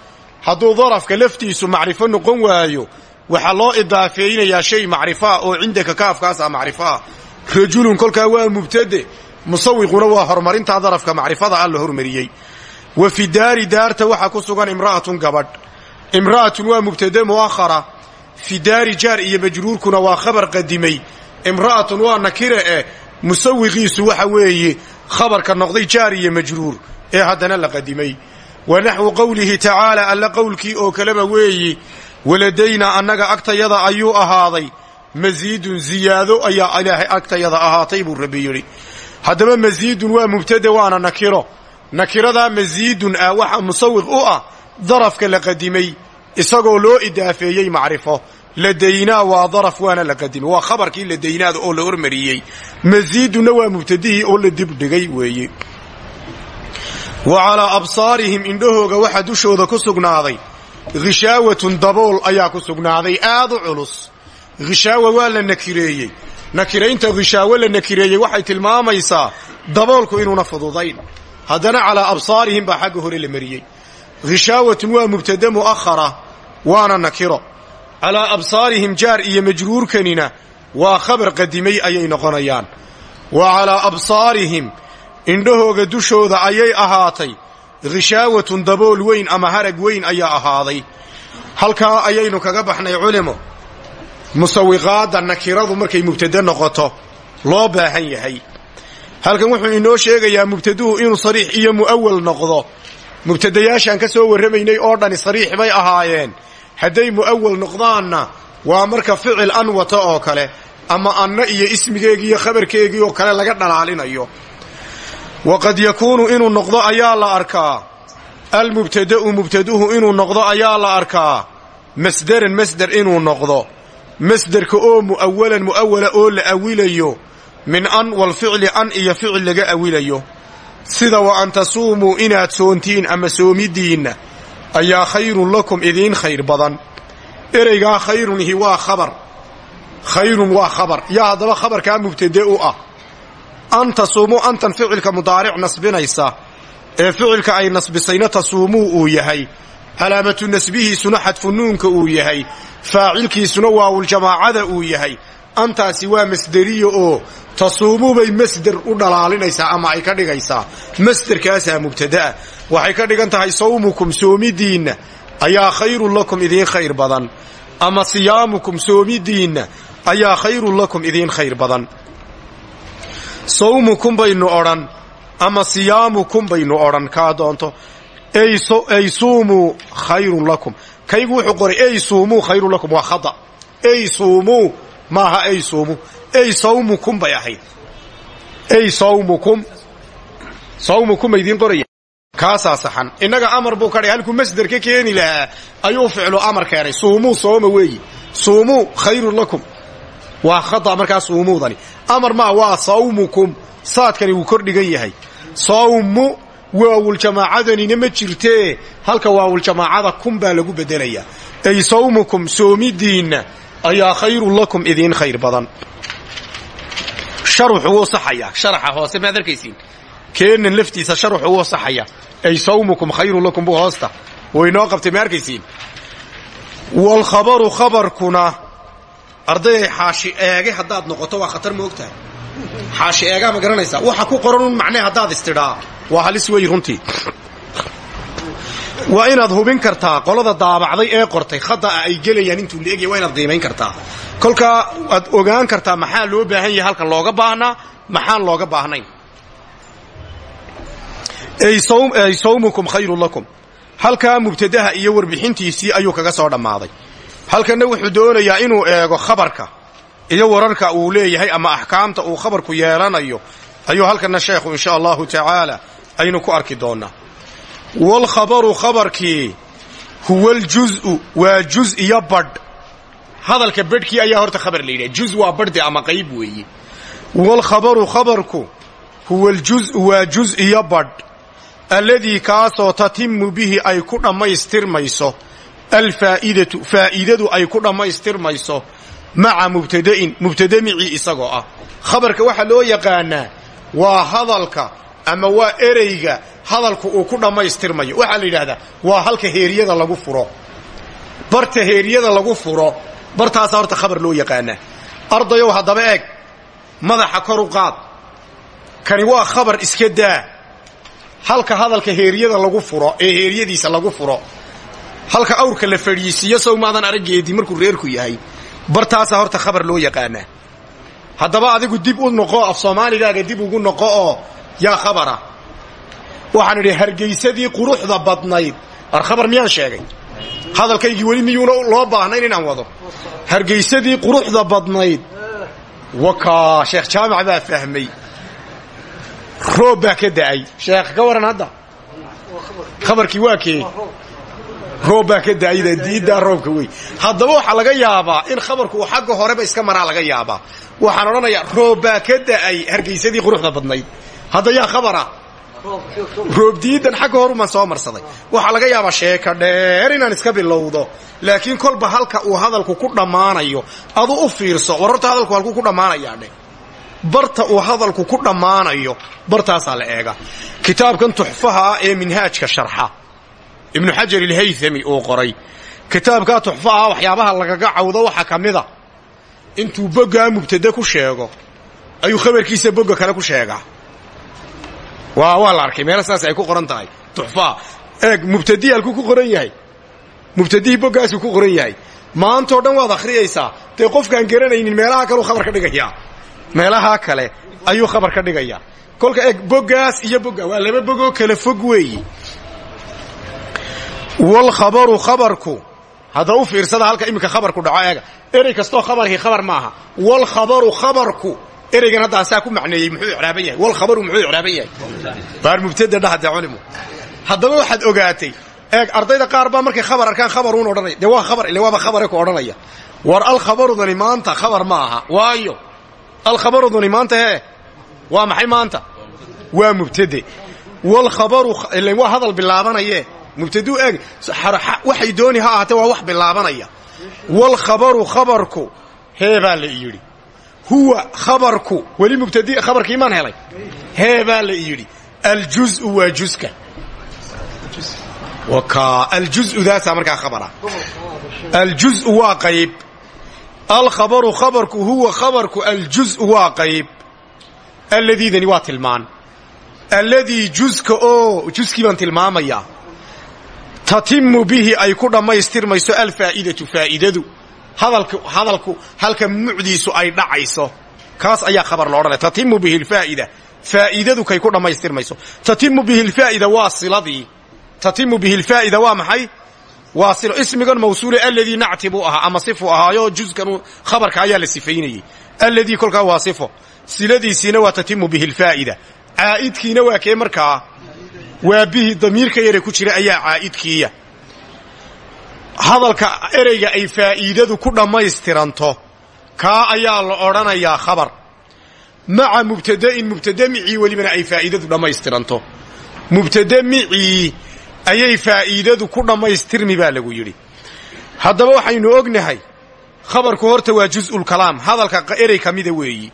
hadduu darafka laftiisu macrifo noqon waayo waxaa loo idaafeeynayaa shay macrifoah oo cindaka kaafkaasa macrifo ah rajulun kolkaa waa mubtade musawiquna waa horumarintaa darafka macrifada ah la hormariyey. Wa fi daari daarta waxaa ku sugan imra'atun gabadh. Imra'atun waa mubtade mu'ahara fi daari jaar iyo majruurkuna waa khabar qadimay. Imra'atun waa nakire eh musawiqiisu waxa weeye khabarka noqday jaar iyo majruur ee haddana la qadimay. Wa naxwu qowlihi tacaala alla qowlkii oo kaleba weeyi waladaynaa annaga agtayada ayuu ahaaday. Masiidun ziyaado ayaa ilaahay agtayada ahaatay buu rabbi yidhi haddaba masiidun waa mubtade waana nakiro. Nakiradaa masiidun ah waxa musawiq u ah darafka la qadimay isagoo loo idaafeeyey macrifo. Ladaynaa waa daraf waana la qadimay waa khabarkii ladaynaada oo la hormariyey. Masiidunna waa mubtadihii oo la dibdhigay weeye. Wa calaa absaarihim indhahooga waxaa dushooda ku sugnaaday. Hishaawatun dabool ayaa ku sugnaaday. Aad u culus. Khishaawa waa la nakireeyey nakiraynta khishaawo la nakireeyey waxay tilmaamaysaa daboolku inuuna fududayn. Haddana calaa absaarihim baa xagga hore la mariyey. Hishaawatun waa mubtade mu'ahara waana nakiro. Calaa absaarihim jaar iyo majruurkanina waa khabar qadimay ayay noqonayaan. Wa calaa absaarihim indhahooga dushooda ayay ahaatay. Ghishaawatun dabool weyn ama harag weyn ayaa ahaaday. Halkaa ayaynu kaga baxnay culimo musawiqaadda nakiradu markay mubtade noqoto loo baahan yahay. Halkan wuxuu inoo sheegayaa mubtaduhu inuu sariix iyo mu'awal noqdo. Mubtadayaashaan ka soo warramaynay oo dhani sariix bay ahaayeen. Hadday mu'awal noqdaanna waa marka ficil an wata oo kale ama anna iyo ismigeegii iyo khabarkeegii oo kale laga dhalaalinayo. Waqad yakuunu inuu noqdo ayaa la arkaa. Almubtada'u mubtaduhu inuu noqdo ayaa la arkaa. Masderan masder inuu noqdo masderka oo mu'awalan mu'awala oo la awilayo min an walficli an iyo ficil laga awilayo. Sida wa an tasuumuu inaad soontiin ama soomidiinna ayaa khayrun lakum idiin khayr badan. Ereygaa khayrunihi waa khabar. Khayrun waa khabar. Yaa haddaba khabarkaa mubtade u ah. An tasuumuu antan ficilka mudaaric nasbinaysa ee ficilka ay nasbisayna tasuumuu uu yahay calaamatu nasbihiisuna xadfunuunka uu yahay. Faacilkiisuna waawuljamaacada uu yahay. Antaasi waa masderiya oo tasuumuu bay masder u dhalaalinaysaa ama ay ka dhigaysaa. Masderkaasaa mubtada'a waxay ka dhigan tahay sawmukum soomidiinna ayaa khayrun lakum idiin khayr badan. Ama siyaamukum soomidiinna ayaa khayrun lakum idiin khayr badan. Sawmukum baynu odhan. Ama siyaamukum baynu odhan. Kaa doonto ay suumuu khayrun lakum. Kaygu wuxuu qoray ey suumuu khayrun lakum. Waa khada. Ey suumuu maaha ey suumuu ey sawmukum bay ahayd. Ey sawmukum sawmukum ba idiin qoraya kaasaa saxan. Innaga amar buu ka dhigay halkuu masder ka keeni lahaa ayuu ficlu amar keenay. Suumuu sooma weeyi. Suumuu khayrun lakum. Waa khada markaa suumuudani. Amar maa waa sawmukum. Saadkani wuu kor dhigan yahay. Sawmu waawuljamaacadanina ma jirtee halka waawuljamaacada kun baa lagu bedelayaa ay sawmukum soomidiinna ayaa khayrun lakum idiin khayr badan. Sharuxu wuu saxayaa sharaxa hoose maad arkaysiin keenan laftiisa sharuxu wuu saxayaa ay sawmukum khayrun lakum buu hoosta. Waynoo qabtay ma arkaysiin? Walkhabaru khabarkuna ardayay xaashi eege haddaad noqoto waa khatar ma ogtahay xaashi eegaa ma garanaysaa waxa ku qoranun macnee haddaad istidhaa. Waa halis wey runtii. Waa inaad hubin kartaa qolada daabacday ee qortay. Khada'a ay gelayaan intuu la egya waa inaad qiimayn kartaa. Kolkaa aad ogaan kartaa maxaa loo baahan yahay halkan looga baahnaa maxaan looga baahnayn? Ay sawmukum khayrun lakum. Halkaa mubtadaha iyo warbixintiisii ayuu kaga soo dhammaaday. Halkanna wuxuu doonayaa inuu eego khabarka iyo wararka uu leeyahay ama axkaamta uu khabarku yeelanayo ayuu halkanna sheekhu insha allahu tacaala aynu ku arki doonnaa waalkhabaru khabarkii huwa aljuzu waa juz iyo badh hadalka badhkii ayaa horta khabar la yidhaha juz waa badhde ama qayb weeye waalkhabaru khabarku huwa aljuzu waa juz iyo badh alladii kaasoo tatimu bihi ay ku dhammaystirmayso alfaa'idatu faa'iidadu ay ku dhammaystirmayso maca mubtada'in mubtadamicii isagoo ah. Khabarka waxaa loo yaqaanaa waa hadalka ama waa ereyga hadalku uu ku dhammaystirmayo. Waxaa la yidhahdaa waa halka heeriyada lagu furo. Barta heeriyada lagu furo bartaasaa horta khabar loo yaqaanaa. Ardayow haddaba eeg madaxa kor u qaad. Kani waa khabar iska daa. Halka hadalka heeriyada lagu furo ee heeriyadiisa lagu furo halka awrka la fadhiisiiyo sow maadan araggeedii markuu reerku yahay bartaasaa horta khabar loo yaqaanaa haddaba adigu dib u noqo af soomaaligaaga dib ugu noqo oo yaa khabara. Waxaan idhi hargaysadii quruxda badnayd. Ar khabar miyaan sheegay? Hadalkaygii weli miyuuna loo baahnayn inaan wado. Hargaysadii quruxda badnayd. Wakaa sheekh jaamac baa fahmay. Roob baa ka da'ay. Sheekh ka waran hadda. Khabarkii waa kee roob baa ka da'ayda diiddaa roobka wey haddaba waxaa laga yaabaa in khabarku uu xagga horeba iska maraa laga yaabaa. Waxaan odhanayaa roob ka da'ay hargaysadii quruxda badnayd. Hadda yaa khabara roob diidan xagga horumaan soo marsaday. Waxaa laga yaabaa sheeka dheer inaan iska bilowdo. Laakiin kolba halka uu hadalku ku dhammaanayo adu u fiirso war horta hadalku halkuu ku dhammaanayaa barta uu hadalku ku dhammaanayo bartaasaa la eega. Kitaabkan tuxfaha ah ee minhaajka sharxa ibnu xajar ilhaythami uu qoray. Kitaabkaa tuxfa ah waxyaabaha lagaga cawdo waxaa ka mida intuu boggaa mubtade ku sheego ayuu khabarkiisa bogga kale ku sheegaa. Waa la arkay. Meelo saas ay ku qoran tahay tuxfaa eeg mubtadii halkuu ku qoran yahay. Mubtadihii boggaasuu ku qoran yahay. Maantao dhan waad akhriyaysaa. Dee qofkaan garanaynin meelaha kaleu khabar ka dhigayaa. Meelahaa kale ayuu khabar ka dhigayaa. Kolka eeg boggaas iyo bogga waa laba bogoo kala fog weeyi walkhabaru khabarku hadda u fiirsada halka iminka khabarku dhaco eega erey kastoo khabarkii khabar maaha walkhabaru khabarku ereygan haddaan saa ku macneeyey muxuu icraaban yahay walkhabaru muxuu icraaban yahay baar mubtada dhahade culimu haddaba waxaad ogaatay eeg ardayda qaar baa markay khabar arkaan khabaruun odhanaya dee waa khabar ile waaba khabare ku odhanaya war alkhabarudani maanta khabar ma aha waayo alkhabarudani maanta waa maxay maanta waa mubtade walkhabaru ilan waa hadal bilaabanaye mubtaduu eeg waxay dooni ha ahaatee waa wax bilaabanaya. Walkhabaru khabarku hee baa la yidhi. Huwa khabarku weli mubtadi khabarkii maan helay? Hee baa la yidhi. Aljuzu waa juska aljuzu daasaa markaa khabara. Aljuzu waa qayb. Alkhabaru khabarku huwa khabarku aljuzu waa qayb. Alladiidani waa tilmaan. Alladii juska oo juskii baan tilmaamayaa tatimu bihi ay ku dhammaystirmayso alfaa'idatu faa'idadu. Hadalku halka mucdiisu ay dhacayso. Kaas ayaa khabar lo odhanaya tatimu bihi alfaa'ida. Faa'idadu kay ku dhammaystirmayso. Tatimu bihi alfaa'ida waa siladii. Tatimu bihi alfaa'ida waa maxay? Waa silo ismigan mawsuule alladii nacti buu ama sifu ahaayo juskan khabarka ayaa la sifaynayey alladii kolkaa waa sifo. Siladiisiina waa tatimu bihi alfaa'ida. Caa'idkiina waa kee markaa waa bihi damiirka yare ku jira ayaa caa'idkiiya. Hadalka ereyga ay faa'iidadu ku dhammaystiranto kaa ayaa la odhanayaa khabar. Maca mubtada'in mubtada micii welibana ay faa'iidadu dhammaystiranto. Mubtada micii ayay faa'iidadu ku dhammaystirmi baa lagu yidhi. Haddaba waxaynu ognahay khabarku horta waa jus'ulkalaam hadalka erey ka mida weeyi.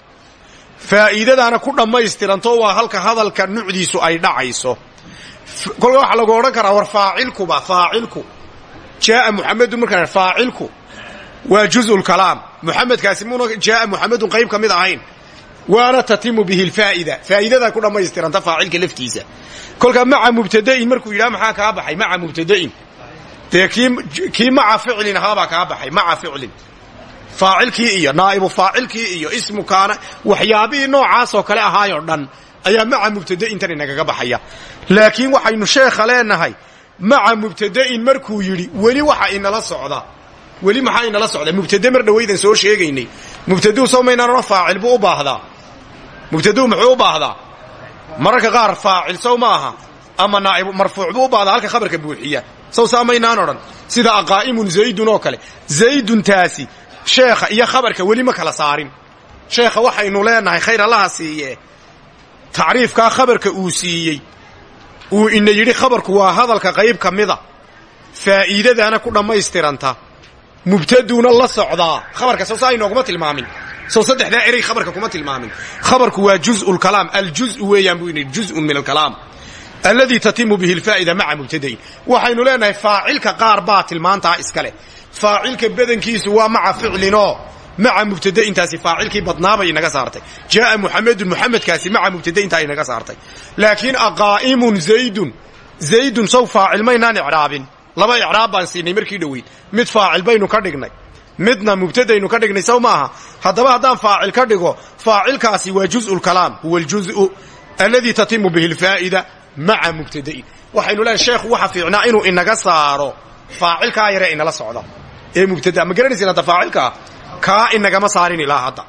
Faa'iidadaana ku dhammaystiranto waa halka hadalka nucdiisu ay dhacayso kolka waxaa lagu odhan karaa war faacilkuba faacilku. Jaaa muxamedun markaa faacilku waa juzulkalaam muxamedkaasi muuna jaaa muxamedun qayb ka mid ahayn. Waana tatimu bihi lfaa'ida faa'iidadaa ku dhammaystiranta faacilka laftiisa. Kolkaa maca mubtada'in markuu yidhaha maxaa kaa baxay? Maca mubtada'in. Dee kii maca ficlin ahaabaa kaa baxay maca ficlin. Faacilkii iyo naa'ibu faacilkii iyo ismu kaana waxyaabihii noocaasoo kale ahaayoo dhan ayaa maca mubtada'intan inagaga baxaya. Laakiin waxaynu sheekha leenahay maca mubtada'in markuu yidhi weli waxa inala socda. Weli maxaa inala socda? Mubtade mar dhawaydan soo sheegaynay. Mubtaduu soo maynaanona faacil buu u baahdaa. Mubtaduu muxuu u baahdaa? Mararka qaar faacil sow ma aha. Ama naa'ibu marfuuc buu u baahdaa halka khabarka buuxiya. Sow saa maynaan odhan. Sida aqaa'imun zaydun oo kale. Zayduntaasi sheekha iyo khabarka weli ma kala saarin. Sheekha waxaynu leenahay khayr allaha siiye tacriifkaa khabarka uu siiyey. Uu ina yidhi khabarku waa hadalka qayb ka mida. Faa'iidadaana ku dhammaystiranta. Mubtaduuna la socdaa. Khabarka sow saa aynooguma tilmaamin. Sow saddexdaa erey khabarka kuma tilmaamin. Khabarku waa juzu lkalaam aljuzu weeyaan buu ina yidhi juzun min alkalaam. Alladii tatimu bihi alfaa'ida maca mubtadayn waxaynu leenahay faacilka qaar baa tilmaantaa iskale faacilka badankiisu waa maca maca mubtadaintaasi faacilkii badnaabay inaga saartay. Jaaa muxamedun muxamedkaasi maca mubtadaintaa inaga saartay. Laakiin aqaa'imun zaydun zaydun sow faacil maynaan icraabin. Laba icraab baan siinay markii dhoweyn mid faacil baynu ka dhignay. Midna mubtadaynu ka dhignay sow maaha haddaba haddaan faacil ka dhigo faacilkaasi waa juzu lkalaam huwa aljuzu alladii tatimu bihi alfaa'ida maca mubtada'in. Waxaynu leehay sheekhu waxa fiicnaa inuu inaga saaro faacilkaa yare inala socda ee mubtada ma garanaysin hadda faacilkaa kaa inagama saarin ilaa hadda.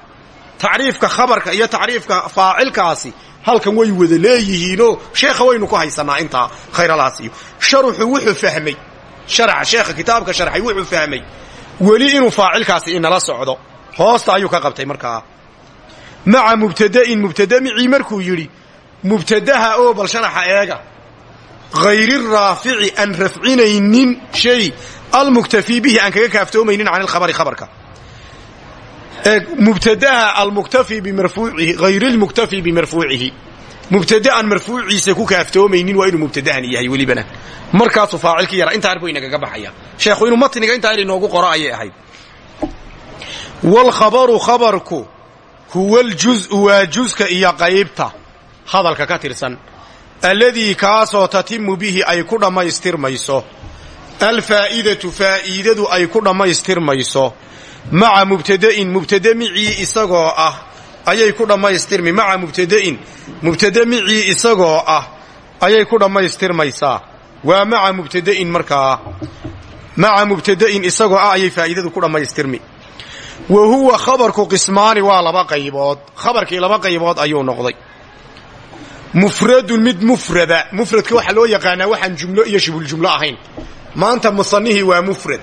Tacriifka khabarka iyo tacriifka faacilkaasi halkan way wada leeyihiinoo sheekha waynu ku haysanaa intaa khayralaasiyo sharuxu wuxuu fahmay. Sharaxa sheekha kitaabka sharxay wuxuu fahmay. Weli inuu faacilkaasi inala socdo. Hoosta ayuu ka qabtay markaa. Maca mubtada'in mubtada micii markuu yidhi mubtadaha oo bal sharaxa eega. Hayri raafici aan rafcinaynin shay. Almuktafii bihi aan kaga kaaftoomaynin can ilkhabari khabarka mubtadaha almuktafi bimarfuucihi hayr lmuktafi bimarfuucihi mubtada aan marfuuciisa ku kaaftoomaynin waa inuu mubtadahan yahay welibana. Markaasuu faacilkii yara intaa arbu inagaga baxaya. Sheekhu inuu matniga intaa in inoogu qoro ayay ahayd. Walkhabaru khabarku huwa aljuzu waa juska iyo qaybta. Hadalka ka tirsan. Alladii kaasoo tatimu bihi ay ku dhammaystirmayso. Alfaa'idatu faa'iidadu ay ku dhammaystirmayso maca mubtada'in mubtade isagoo ah. Ayay ku dhammaystirmi maca mubtada'in mubtade isagoo ah. Ayay ku dhammaystirmaysaa. Waa maca mubtada'in markaa. Maca mubtada'in isagoo ah ayay faa'iidadu ku dhammaystirmi. Wa huwa khabarku qismaani waa laba qaybood. Khabarkii laba qaybood ayuu noqday. Mufradun mid mufrada. Mufradka waxaa loo yaqaanaa waxaan jumlo iyo shubuljumlo ahayn. Maanta musanihii waa mufrad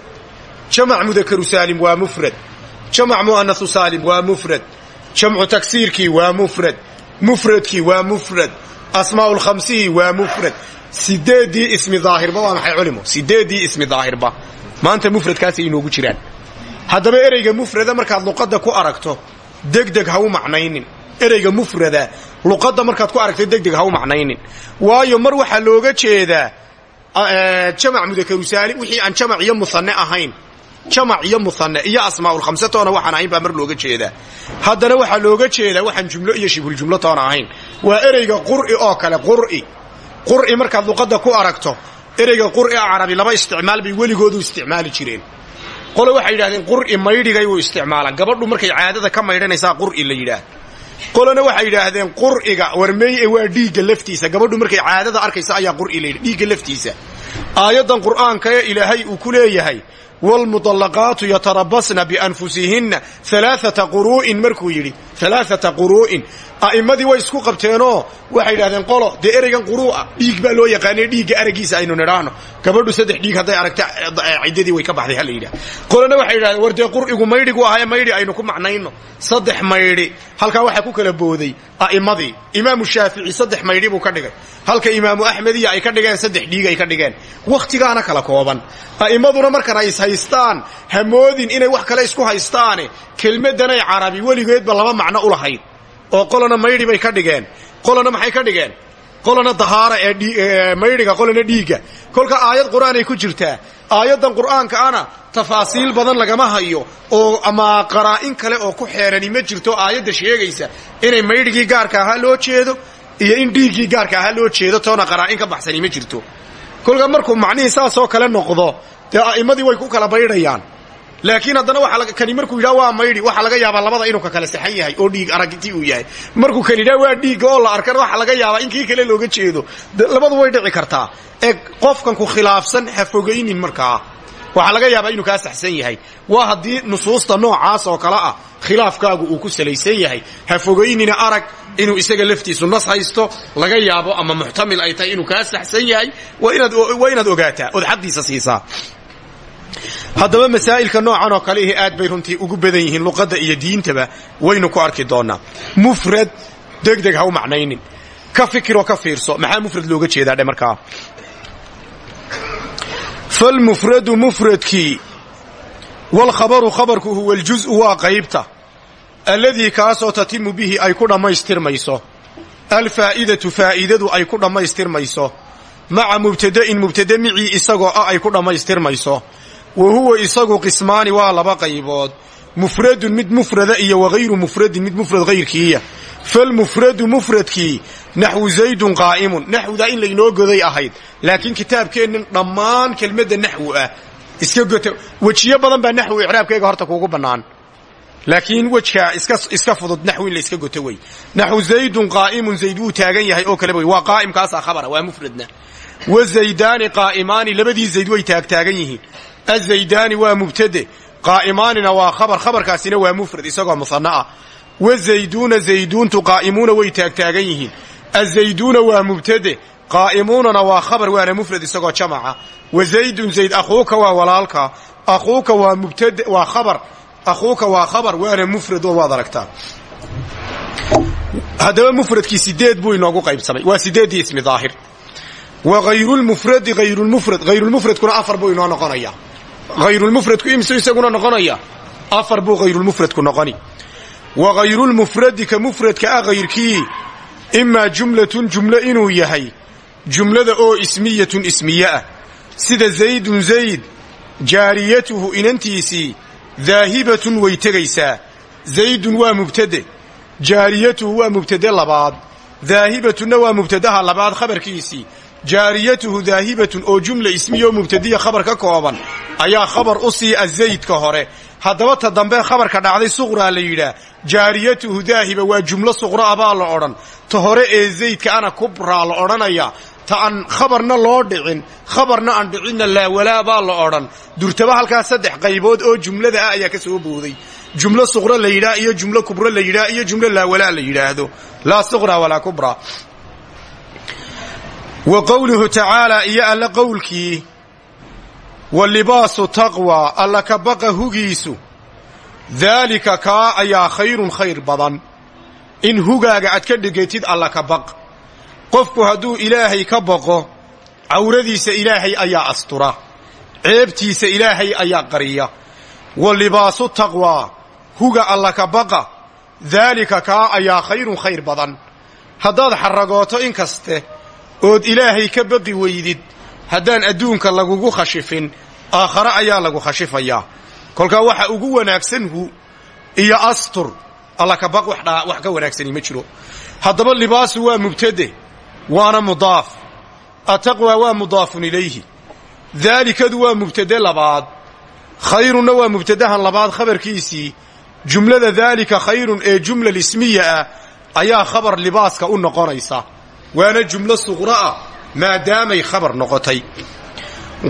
jamac mudakaru saalim waa mufrad. Jamac mu'anasu saalim waa mufrad. Jamcu tagsiirkii waa mufrad. Mufradkii waa mufrad. Asmaa'ulkhamsihii waa mufrad. Sideeddii ismi daahirba waa maxay culimo? Sideeddii ismi daahirba. Maanta mufradkaasay inoogu jiraan. Haddaba ereyga mufrada markaad ku aragto degdeg ha macnaynin. Ereyga mufrada luqadda markaad ku aragto degdeg ha macnaynin. Waayo mar waxaa looga jeedaa jamac mudakaru saalim wixii aan jamac iyo musanne ahayn jamac iyo musanne iyo asmaa'ulkhamse toona waxaan ahayn baa mar looga jeedaa. Haddana waxaa looga jeedaa waxaan jumlo iyo shibhuljumlo toona ahayn. Waa ereyga qur'i oo kale qur'i. Qur'i markaad luqadda ku aragto ereyga qur'i carabi laba isticmaal bay weligoodu isticmaali jireen. Qole waxay yidhahdeen qur'i maydhigay uu isticmaala gabadhu markay caadada ka maydhanaysaa qur'i la yidhaah. Qolena waxay yidhaahdeen qur'iga warmeye waa dhiigga laftiisa. Gabadhu markay caadada arkaysa ayaa qur'i la yidhi dhiigga laftiisa. Aayaddan qur'aanka ee ilaahay uu ku leeyahay waalmudallaqaatu yatarabasna bianfusihinna alaaata quruu'in markuu yidhi alaaata quruu'in a'immadii way isku qabteenoo waxay yidhahdeen qolo dee ereygan quruu'a dhiig baa loo yaqaanay dhiigga araggiisa aynu nidhaahno. Gabadhu saddex dhiig hadday aragta ciddadii way ka baxday hala yidhah qolena waxay yidhahdeen war dee qur'igu maydhigu ahae maydhi aynu ku macnayno saddex maydhi. Halkaa waxaa ku kala booday a'immadii. Imaamu shaafici saddex maydhi buu ka dhigay. Halka imaamu axmediya ay ka dhigeen saddex dhiig ay ka dhigeen. Wakhtigaana kala kooban. A'immaduna markan ay is haystaan hamoodin inay wax kale isku haystaane kelmaddanay carabi weligeedba laba macno u lahayd oo qolana maydhi bay ka dhigeen. Qolana maxay ka dhigeen? Qolana dahaara ee maydhiga qolana dhiigga. Kolka aayad qur'aan ay ku jirtaa. Aayaddan qur'aanka ana tafaasiil badan lagama hayo oo ama qaraa'in kale oo ku xeerani ma jirto aayadda sheegaysa inay maydhigii gaarka ahaa loo jeedo iyo in dhiiggii gaarka ahaa loo jeedo toona qaraa'in ka baxsani ma jirto. Kolka markuu macnihii saasoo kale noqdo dee a'immadii way ku kala baydhayaan laakiin haddana waa kani markuu yidhaha waa maydhi waxaa laga yaabaa labada inuu ka kale saxan yahay oo dhiig aragti uu yahay. Markuu kan yidhaha waa dhiigga oo la arkana waxaa laga yaabaa in kii kale looga jeedo. Labadu way dhici kartaa. Ee qofkan ku khilaafsan ha fogaynin markaa waxaa laga yaabaa inuu kaa saxsan yahay. Waa haddii nusuusta noocaas oo kale ah khilaafkaagu uu ku salaysan yahay ha fogaynina arag inuu isaga laftiisu nas haysto laga yaabo ama muxtamil ay tahay inuu kaa saxsan yahay waa inaad ogaataa ood xaddiisa siisaa haddaba masaa'ilka noocan oo kale ihi aad bay runtii ugu badan yihiin luqadda iyo diintaba waynu ku arki doonnaa. Mufrad degdeg ha u macnaynin. Ka fikiroo ka fiirso maxaa mufrad looga jeedaa dhe markaa? Falmufradu mufradkii walkhabaru khabarku huwa aljuز'u waa qaybta. Alladii kaasoo tatimu bihi ay ku dhammaystirmayso. Alfaa'idatu faa'iidadu ay ku dhammaystirmayso. Maca mubtada'in mubtade micii isagoo ah ay ku dhammaystirmayso wa huwa isagu qismaani waa laba qaybood. Mufradun mid mufrada iyo wagayru mufradin mid mufrad hayrkiiya falmufradu mufradkii naxwu zaydun qaa'imun. Naxwudaa in laynoo goday ahayd. Laakiin kitaabkeennan dhammaan kelmadda naxwu ah. Iska gota wejiyo badan baa naxwu icraabkayga horta kuugu bannaan. Laakiin wejkaa iska fudud naxwi in la iska goto wey. Naxwu zaydun qaa'imun zayd wuu taagan yahay oo kale wey. Waa qaa'imkaasaa khabara waa mufradna. Wa zaydaani qaa'imaani labadii zayd way taagtaagan yihiin azaydaani waa mubtade qaa'imaanina waa khabar khabarkaasina waa mufrad isagoo musanna ah wa zayduuna zayduuntu qaa'imuuna way taagtaagan yihiin azayduuna waa mubtade qaa'imuunana waa khabar waana mufrad isagoo jamaca wa zaydun zayd akhuuka waa walaalka akhuuka waa mubtade waa khabar akhuuka waa khabar waana mufrad oo waad aragtaa haddaba mufradkii sideed buu inoogu qaybsamay waa sideeddii hayrulmufradku imsu isaguna noqonaya. Afar buu hayrulmufradku noqoni. Wa hayrulmufradi ka mufradka ah hayrkii imaa jumlatun jumlo inuu yahay. Jumlada oo ismiyatun ismiye ah. Sida zaydun zayd jaariyatuhu inantiisii daahibatun way tegaysaa. Zaydun waa mubtade jaariyatuhu waa mubtade labaad. Daahibatunna waa mubtadaha labaad khabarkiisii jaariyatuhu daahibatun oo jumla ismiya oo mubtadiya khabar ka kooban. Ayaa khabar u sii a zaydka hore. Haddaba ta dambe khabarka dhacday suqraa la yidhaah. Jaariyatuhu daahiba waa jumlo suqraa baa la odhan. Ta hore ee zaydka ana kubraa la odhanaya ta aan khabarna loo dhicin khabarna aan dhicinna laawalaa baa la odhan. Durtaba halkaa saddex qaybood oo jumlada ah ayaa ka soo booday. Jumlo suqra la yidhaah iyo jumlo kubra la yidhaah iyo jumlo laawalaa la yidhaahdo. Laa suqra walaa kubra wa qowluhu tacaalaa iyo alla qowlkii wa libaasu taqwa alla ka baqa hugiisu. Daalika kaa ayaa khayrun khayr badan. In hugaaga aad ka dhigatid alla ka baq. Qofku hadduu ilaahay ka baqo cawradiisa ilaahay ayaa astura. Ceebtiisa ilaahay ayaa qariya. Wa libaasu taqwaa huga alla ka baqa. Daalika kaa ayaa khayrun khayr badan. Haddaad xaragooto in kaste ood ilaahay ka baqi weydid haddaan adduunka lagugu khashifin aakhare ayaa lagu khashifayaa. Kolkaa waxa ugu wanaagsan hu iyo astur alla ka baq wax ka wanaagsani ma jiro. Haddaba libaasu waa mubtade waana mudaaf. Ataqwa waa mudaafun ilayhi. Daalikadu waa mubtade labaad. Khayrunna waa mubtadahan labaad khabarkiisii. Jumlada daalika khayrun ee jumla ismiya ah ayaa khabar libaaska u noqonaysa waana jumlo suqra ah maadaamay khabar noqotay.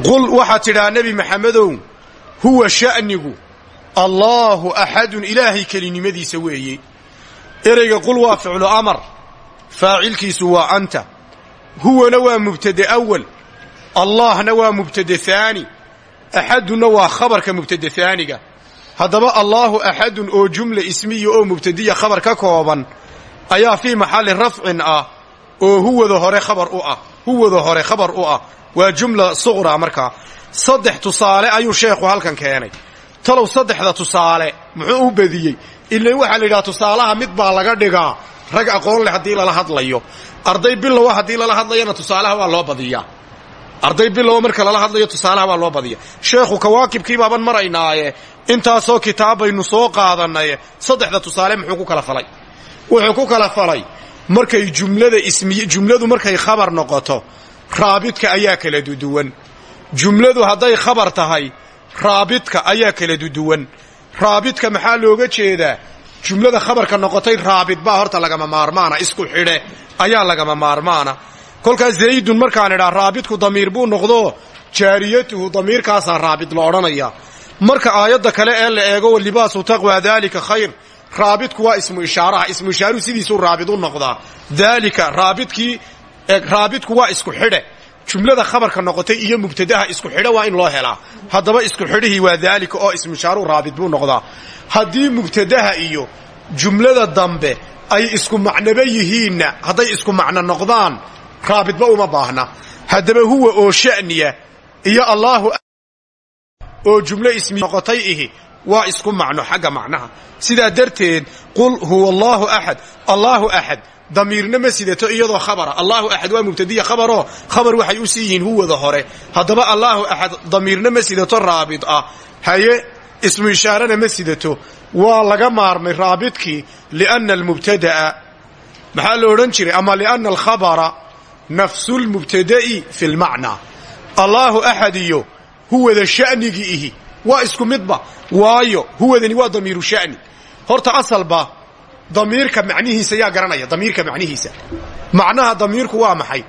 Qul waxaad tidhaa nebi maxamedow huwa sha'nigu allaahu axadun ilaahay kelinimadiisa weeye. Ereyga qul waa ficlu amar faacilkiisu waa anta. Huwana waa mubtade awal allaahna waa mubtade haani axadunna waa khabarka mubtade haaniga haddaba allaahu axadun oo jumla ismiya oo mubtadiya khabar ka kooban ayaa fii maxalli rafcin ah oo huwada hore khabar u ah huwada hore khabar u ah waa jumla suqra markaa saddex tusaale ayuu sheekhu halkan keenay. Talow saddexda tusaale muxuu u badiyey? Ilan waxaa la tusaalaha mid baa laga dhigaa rag aqoon leh haddii lala hadlayo. Arday bilowa haddii lala hadlayana tusaalaha waa loo badiyaa. Arday bilowa marka lala hadlayo tusaalaha waa loo badiya sheekhu kawaakibkii baaban maraynaaye intaasoo kitaab baynu soo qaadanaye saddexda tusaale muxuu ku kala falay? Wuxuu ku kala falay markay jumlada ismiy jumladu markay khabar noqoto raabidka ayaa kala duduwan jumladu hadday khabar tahay raabidka ayaa kala duduwan raabidka maxaa looga jeedaa? Jumlada khabarka noqotay raabid baa horta lagama maarmaana isku xidhe ayaa lagama maarmaana. Kolkaas zaydun markaan idhaa raabidku damiir buu noqdo jaariyatuhu damiirkaasaa raabid la odhanaya marka aayadda kale ee la eego libaasu taqwa daalika khayr raabidku waa ismu ishaaraha ismu ishaaruhu sidiisuu raabid u noqdaa. Daalika raabidkii raabidku waa isku xidhe. Jumlada khabarka noqotay iyo mubtadaha isku xidhe waa in loo helaa. Haddaba isku xidhihii waa daalika oo ismu ishaaruhu raabid buu noqdaa. Haddii mubtadaha iyo jumlada dambe ay isku macnoba yihiinna hadday isku macno noqdaan raabidba uma baahna. Haddaba huwa oo sha'niya iyo allaahu oo jumlo ismi noqotay ihi waa isku macno xagga macnaha. Sidaa darteed qul huwa allaahu axad allaahu axad damiirna ma sidato iyadoo khabara. Allaahu axad waa mubtadiya khabaroo. Khabar waxay u sii yihiin huwada hore. Haddaba allaahu axad damiirna ma sidato raabid ah. Haye ismu ishaarana ma sidato. Waa laga maarmay raabidkii lianna almubtada'a. Maxaa la odhan jiray? Ama lianna alkhabara nafsulmubtada'i fi lmacnaa allaahu axad iyo huwada sha'nigii ihi waa isku midba waayo huwadani waa damiiru sha'ni. Horta asalba damiirka macnihiisa yaa garanaya damiirka macnihiisa. Macnaha damiirku waa maxay?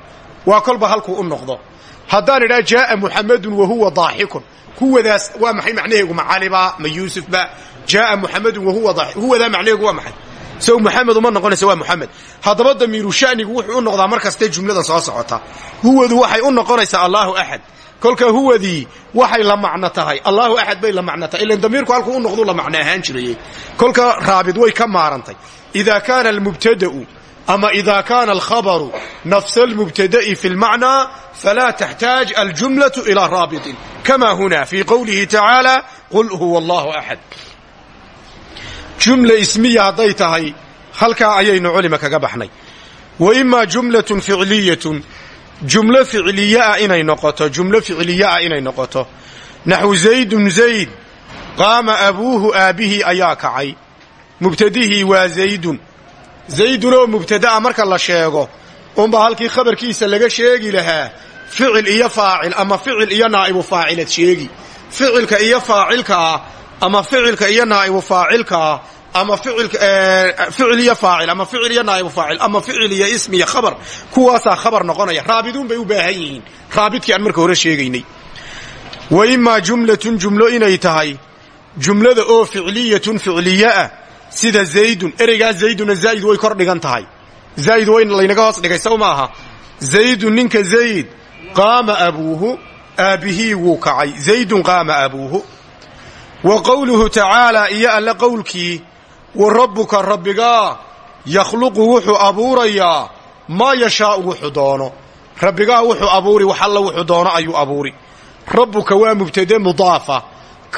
Waa kolba halkuu u noqdo. Haddaan idhaa jaaa muxamadun wa huwa daaxikun. Huwadaas waa maxay macnaheegu? Ma caliba ma yuusufba. Jaaa muxamadun wahuwa huwadaa macnaheegu waa maxay? Sow muxamed uma noqonaysa waa muxamed haddaba damiiru sha'nigu wuxuu u noqdaa mar kaste jumlada soo socota. Huwadu waxay u noqonaysaa allaahu axad kolka huwadii waxay la macno tahay. Allaahu axad bay la macno tahay. Ilan damiirku halkuu u noqduu la macno ahaan jirayey kolka raabid way ka maarantay. Idaa kaana almubtada'u ama ida kaana alkhabaru nafsa almubtada'i fi lmacnaa falaa taxtaaj aljumlatu ilaa raabitin kama huna fii qowlihi tacaala qul huwa allahu axad jumla ismiya hadday tahay halkaa ayaynu culima kaga baxnay. Wa imaa jumlatun ficliyatun jumlo ficliyeah inay noqoto jumlo ficliye ah inay noqoto. Naxwu zaydun zayd qaama abuuhu aabbihii ayaa kacay. Mubtadihii waa zaydun. Zaydun oo mubtada'a marka la sheego unbaa halkii khabarkiisa laga sheegi lahaa ficil iyo faacil ama ficil iyo naa'ibu faacilad sheegi. Ficilka iyo faacilkaa ama ficilka iyo naa'ibu faacilkaa ama ficil iyo faacil ama ficil iyo naa'ibu faacil ama ficil iyo ism iyo khabar kuwaasaa khabar noqonaya. Raabiduun bay u baahan yihiin. Raabidkii aan marka hore sheegaynay. Wa imaa jumlatun jumlo inay tahay? Jumlada oo ficliyatun ficliye ah sida zaydun ereygaa zayduna zaa'id way kor dhigan tahay. Zaa'id way laynaga hoos dhigay sow maaha. Zaydun ninka zayd qaama abuuhu aabbihii wuu kacay. Zaydun qaama abuuhu. Wa qowluhu tacaalaa iyo alle qowlkii wa rabbuka rabbigaa yakhluqu wuxuu abuurayaa maa yashaau wuxuu doono. Rabbigaa wuxuu abuuri wax alla wuxuu doono ayuu abuuri. Rabbuka waa mubtade mudaafa.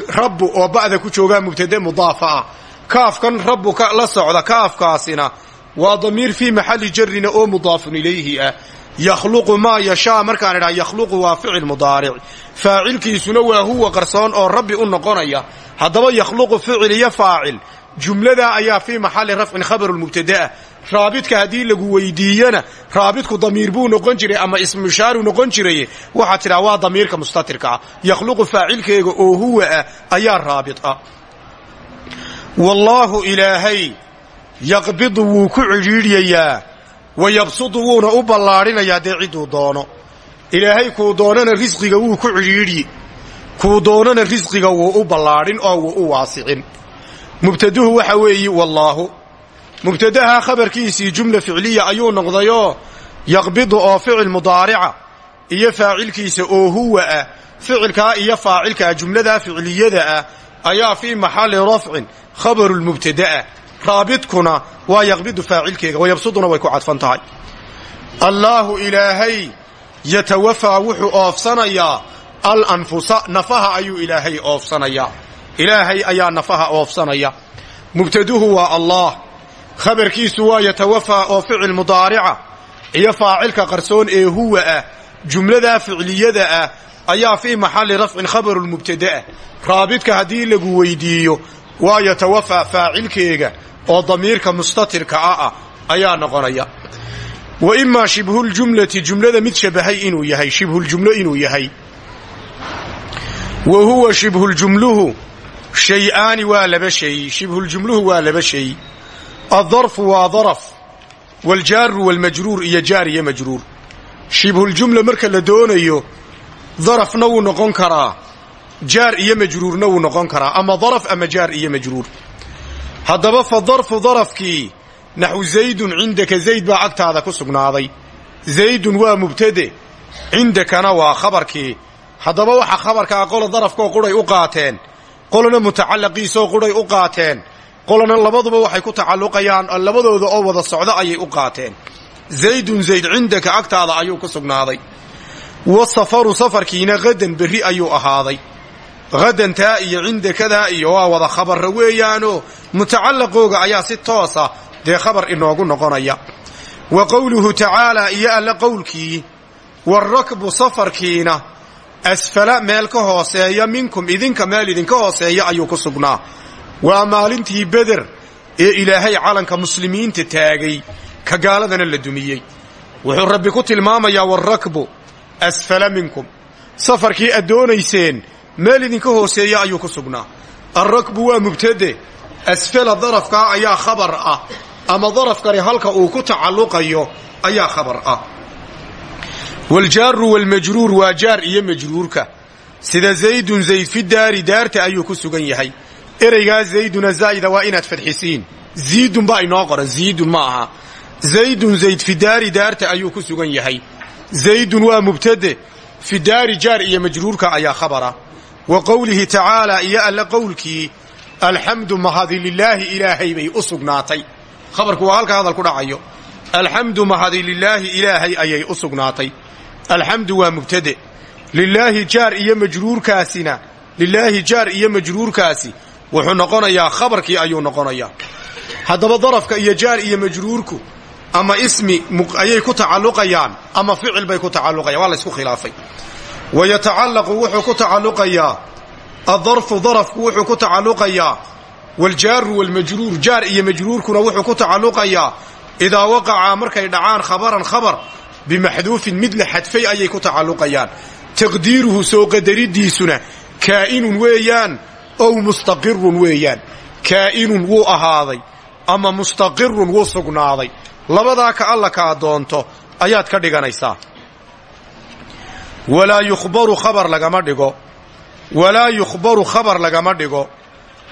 Rabbu oo ba'da ku joogaa mubtade mudaafa ah. Kaafkan rabbuka la socda kaafkaasina waa damiir fii maxalli jarrina oo mudaafun ilayhi ah. Yakhluqu maa yashaa markaan idhaha yakhluqu waa ficil mudaaric. Faacilkiisuna waa huwa qarsoon oo rabbi u noqonaya. Haddaba yakhluqu ficil iyo faacil jumladaa ayaa fii maxalli rafcin khabaru lmubtada'a raabidka haddii lagu weydiiyana raabidku damiir buu noqon jiray ama ismushaaru noqon jiraye waxaad tidhaha waa damiirka mustatirka ah. Yakhluqu faacilkeega oo huwa ah ayaa raabid ah. Wallaahu ilaahay yaqbidu wuu ku cidhiidhyayaa wa yabsudu wuuna u ballaadhinayaa dee cidduu doono. Ilaahay kuu doonana risqiga wuu ku cidhiidhyi kuu doonana risqiga wuu u ballaadhin oo wuu u waasicin mubtaduhu waxa weeye wallaahu. Mubtadaha khabarkiisii jumla ficliya ayuu noqdayoo yaqbidu oo ficil mudaarica iyo faacilkiisa oo huwa ah. Ficilkaa iyo faacilkaa jumladaa ficliyada ah ayaa fii maxalli rafcin khabaru lmubtada'a raabidkuna waa yaqbidu faacilkeega wayabsuduna way ku cadfan tahay allaahu ilaahay yatawafaa wuxuu oofsanayaa al anfusa nafaha ayuu ilaahay oofsanayaa ilaahay ayaa nafaha oofsanaya. Mubtaduhu waa allah. Khabarkiisu waa yatawafaa oo ficil mudaarica. Iyo faacilka qarsoon ee huwa ah. Jumladaa ficliyada ah ayaa fii maxalli rafcin khabaru lmubtada'a raabidka haddii lagu weydiiyo waa yatawafaa faacilkeega oo damiirka mustatirka ah ah ayaa noqonaya. Wa imaa shibhuljumlati jumlada mid shabahay inuu yahay shibhuljumlo inuu yahay. Wa huwa shibhuljumluhu shay-aani waa laba shay shibhuljumluhu waa laba shay addarfu waa daraf waljaaru walmajruur iyo jaar iyo majruur shibhuljumla marka la doonayo darafna wuu noqon karaa jaar iyo majruurna wuu noqon karaa ama daraf ama jaar iyo majruur haddaba fa darfu darafkii naxwu zaydun cindaka zayd baa agtaada ku sugnaaday zaydun waa mubtade cindakana waa khabarkii haddaba waxa khabarkaa qola darafkoo qudhay u qaateen qolana mutacalaqiisoo qudhay u qaateen. Qolana labaduba waxay ku tacalluqayaan labadooda oo wada socdo ayay u qaateen. Zaydun zayd cindaka agtaada ayuu ku sugnaaday. Wasafaru safarkiina hadan berri ayuu ahaaday. Hadantaa iyo cindakadaa iyo waa wada khabarra weeyaanoo mutacallaqooga ayaa si toosa dee khabar inoogu noqonaya. Wa qowluhu tacaalaa iyo alla qowlkii warakbu safarkiina asfala meel ka hooseeya minkum idinka meel idinka hooseeya ayuu ku sugnaa. Waa maalintii beder ee ilaahay calanka muslimiinta taagay ka gaaladana la dumiyey. Wuxuu rabbi ku tilmaamayaa warakbu asfala minkum. Safarkii aad doonayseen meel idinka hooseeya ayuu ku sugnaa. Alrakbu waa mubtade. Asfala darafkaa ayaa khabar ah. Ama darafkani halka uu ku tacalluqayo ayaa khabar ah waljaaru walmajruur waa jaar iyo majruurka sida zaydun zayd fi daari daarta ayuu ku sugan yahay ereygaa zayduna zaa'ida waa inaad fadxisiin ziidun baa inoo qoran ziidun ma aha zaydun zayd fi daari daarta ayuu ku sugan yahay zaydun waa mubtade fi daari jaar iyo majruurka ayaa khabara wa qowlihi tacaalaa iyo alla qowlkii alxamdu mahadi lilaahi ilaahay bay u sugnaatay khabarku waa halka hadal dhacayo alxamdu mahadi lilaahi ilaahay ayay u sugnaatay alxamdu waa mubtade. Lilaahi jaar iyo majruurkaasina lilaahi jaar iyo majruurkaasi wuxuu noqonayaa khabarkii ayuu noqonayaa. Haddaba darafka iyo jaar iyo majruurku ama ismi ayay ku tacalluqayaan ama ficil bay ku tacalluqayaan waa la ysku khilaafay. Wa yatacallaqu wuxuu ku tacalluqayaa addarfu darafku wuxuu ku tacalluqayaa waljaaru walmajruur jaar iyo majruurkuna wuxuu ku tacalluqayaa idaa waqacaa markay dhacaan khabaran khabar bimaxduufin mid la xadfay ayay ku tacalluqayaan taqdiiruhu soo qadaridiisuna kaa'inun weeyaan ow mustaqirun weeyaan kaa'inun wuu ahaaday ama mustaqirun wuu sugnaaday labadaa ka alla kaa doonto ayaad ka dhiganaysaa walaa yukhbaru khabar lagama dhigo walaa yukhbaru khabar lagama dhigo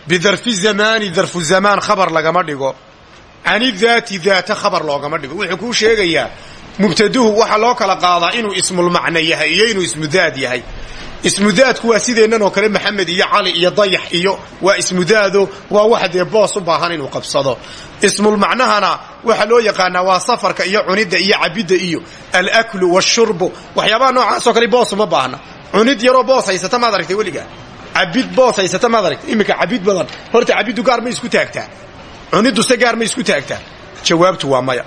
bidarfi zamaani darfu zamaan khabar lagama dhigo cani daati daata khabar loogama dhigo wuxuu kuu sheegayaa mubtaduhu waxaa loo kala qaadaa inuu ismulmacno yahay iyo inuu ismudaad yahay. Ismudaadku waa sideennan oo kale maxamed iyo cali iyo dayax iyo waa ismudaado waa waxa dee boos u baahan inuu qabsado. Ismulmacnahana waxaa loo yaqaanaa waa safarka iyo cunidda iyo cabidda iyo alaklu washurbu waxyaabaha noocaasoo kale boos uma baahna. Cunid yaroo boos haysata maad aragtay weligaa cabid boos haysata maad aragtay? Iminka cabid badan. Horta cabiddu gaar ma isku taagtaa. Cunidduse gaar ma isku taagtaa. Jawaabtu waa maya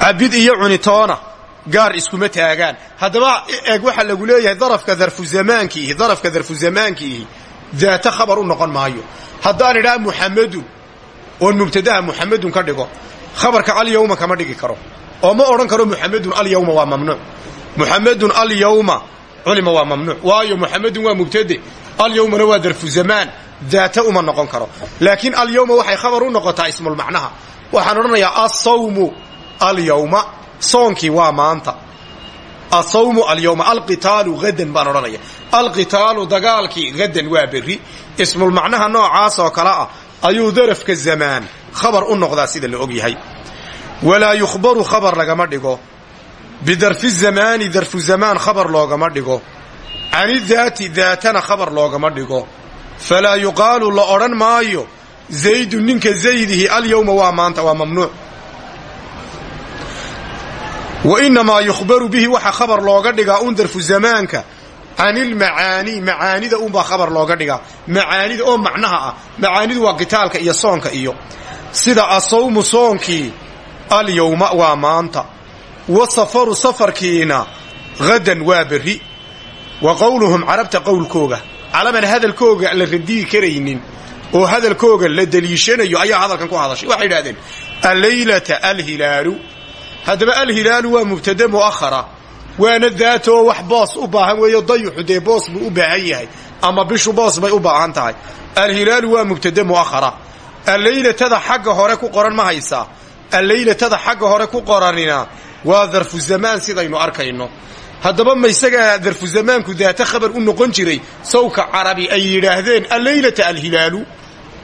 cabid iyo cunitoona gaar iskuma taagaan. Haddaba eeg waxaa lagu leeyahay darafka darfu zamaankiihi darafka darfu zamaankiihi daata khabar u noqon maayo. Haddaan idhaha muxamadun oon mubtadaha muxamadun ka dhigo khabarka alyawma kama dhigi karo. Oo ma odhan karo muxamadun alyawma waa mamnuuc. Muxamadun alyawma culima waa mamnuuc. Waayo muxamadun waa mubtade alyawmana waa darfu zamaan. Daata uma noqon karo. Laakiin alyawma waxay khabar u noqotaa ismulmacnaha waxaan odhanayaa asawmu alyawma soonkii waa maanta. Asawmu alyawma alqitaalu hadan baan odhanaya. Alqitaalu dagaalkii hadan waa berri. Ismulmacnaha noocaasoo kale ah ayuu darafka zamaan khabar u noqdaa sida la og yahay. Walaa yukhbaru khabar lagama dhigo. Bidarfi zamaani darfu zamaan khabar loogama dhigo. Cani daati daatana khabar loogama dhigo. Falaa yuqaalu la odhan maayo zaydun ninka zaydihi alyawma waa maanta waa mamnuuc wa inamaa yukhbaru bihi waxa khabar looga dhigaa un darfu zamaanka. Can ilmacaani macaanida unbaa khabar looga dhigaa. Macaanida oo macnaha ah. Macaanidu waa qitaalka iyo soonka iyo. Sida asawmu soonkii alyawma waa maanta. Wasafaru safarkiina hadan waa berri. Wa qowluhum carabta qowlkooga. Calaman hadalkooga la radiyi karaynin. Oo hadalkooga la deliishanayo ayaa hadalkan ku hadashay. Waxay idhahdeen alleylata alhilaalu haddaba alhilaalu waa mubtade mu'ahara waana daatoo wax boos u baahan weeyo dayuxu dee boos buu u baahan yahay ama bishu boos bay u baahan tahay. Alhilaalu waa mubtade mu'ahara alleylatada xagga hore ku qoran ma haysaa alleylatada xagga hore ku qoranina waa darfu zamaan sidaynu arkayno. Haddaba ma isagaa darfu zamaanku daata khabar u noqon jiray sawka carabi ay yidhaahdeen alleylata alhilaalu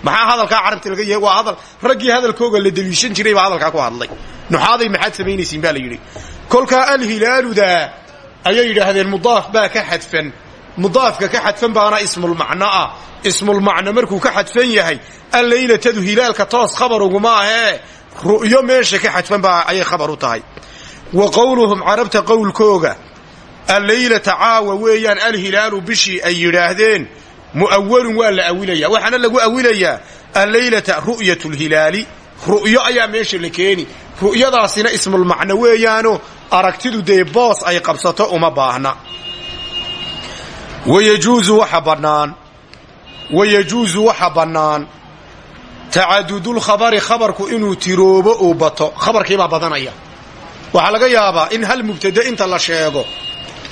maxaa hadalkaa carabta laga yahay waa hadal. Raggii hadalkooga la deliishan jiray baa hadalkaa ku hadlay. Nuxaaday maxaad samaynaysiin baa la yidhi. Kolkaa alhilaaluda ayay yidhaahdeen mudaaf baa ka xadfan. Mudaafka ka xadfan baana ismulmacno ah. Ismulmacno markuu ka xadfan yahay alleylatadu hilaalka toos khabar uguma ahee. Ru'yo meesha ka xadfan baa ayay khabar u tahay. Wa qowluhum carabta qowlkooga alleylata caawa weeyaan alhilaalu bishii ay yidhaahdeen mu'awalun waa la awilaya waxaana lagu awilayaa alleylata ru'yat lhilaali ru'yo ayaa meesha la keeni. Ru'yadaasina ismulmacno weeyaano aragtidu dee boos ay qabsato uma baahna. Wayajuusu waxa bannaan. Wayajuusu waxa bannaan. Tacadudulkhabari khabarku inuu tiroobo uu bato. Khabarkiibaa badanaya. Waxaa laga yaabaa in hal mubtade inta la sheego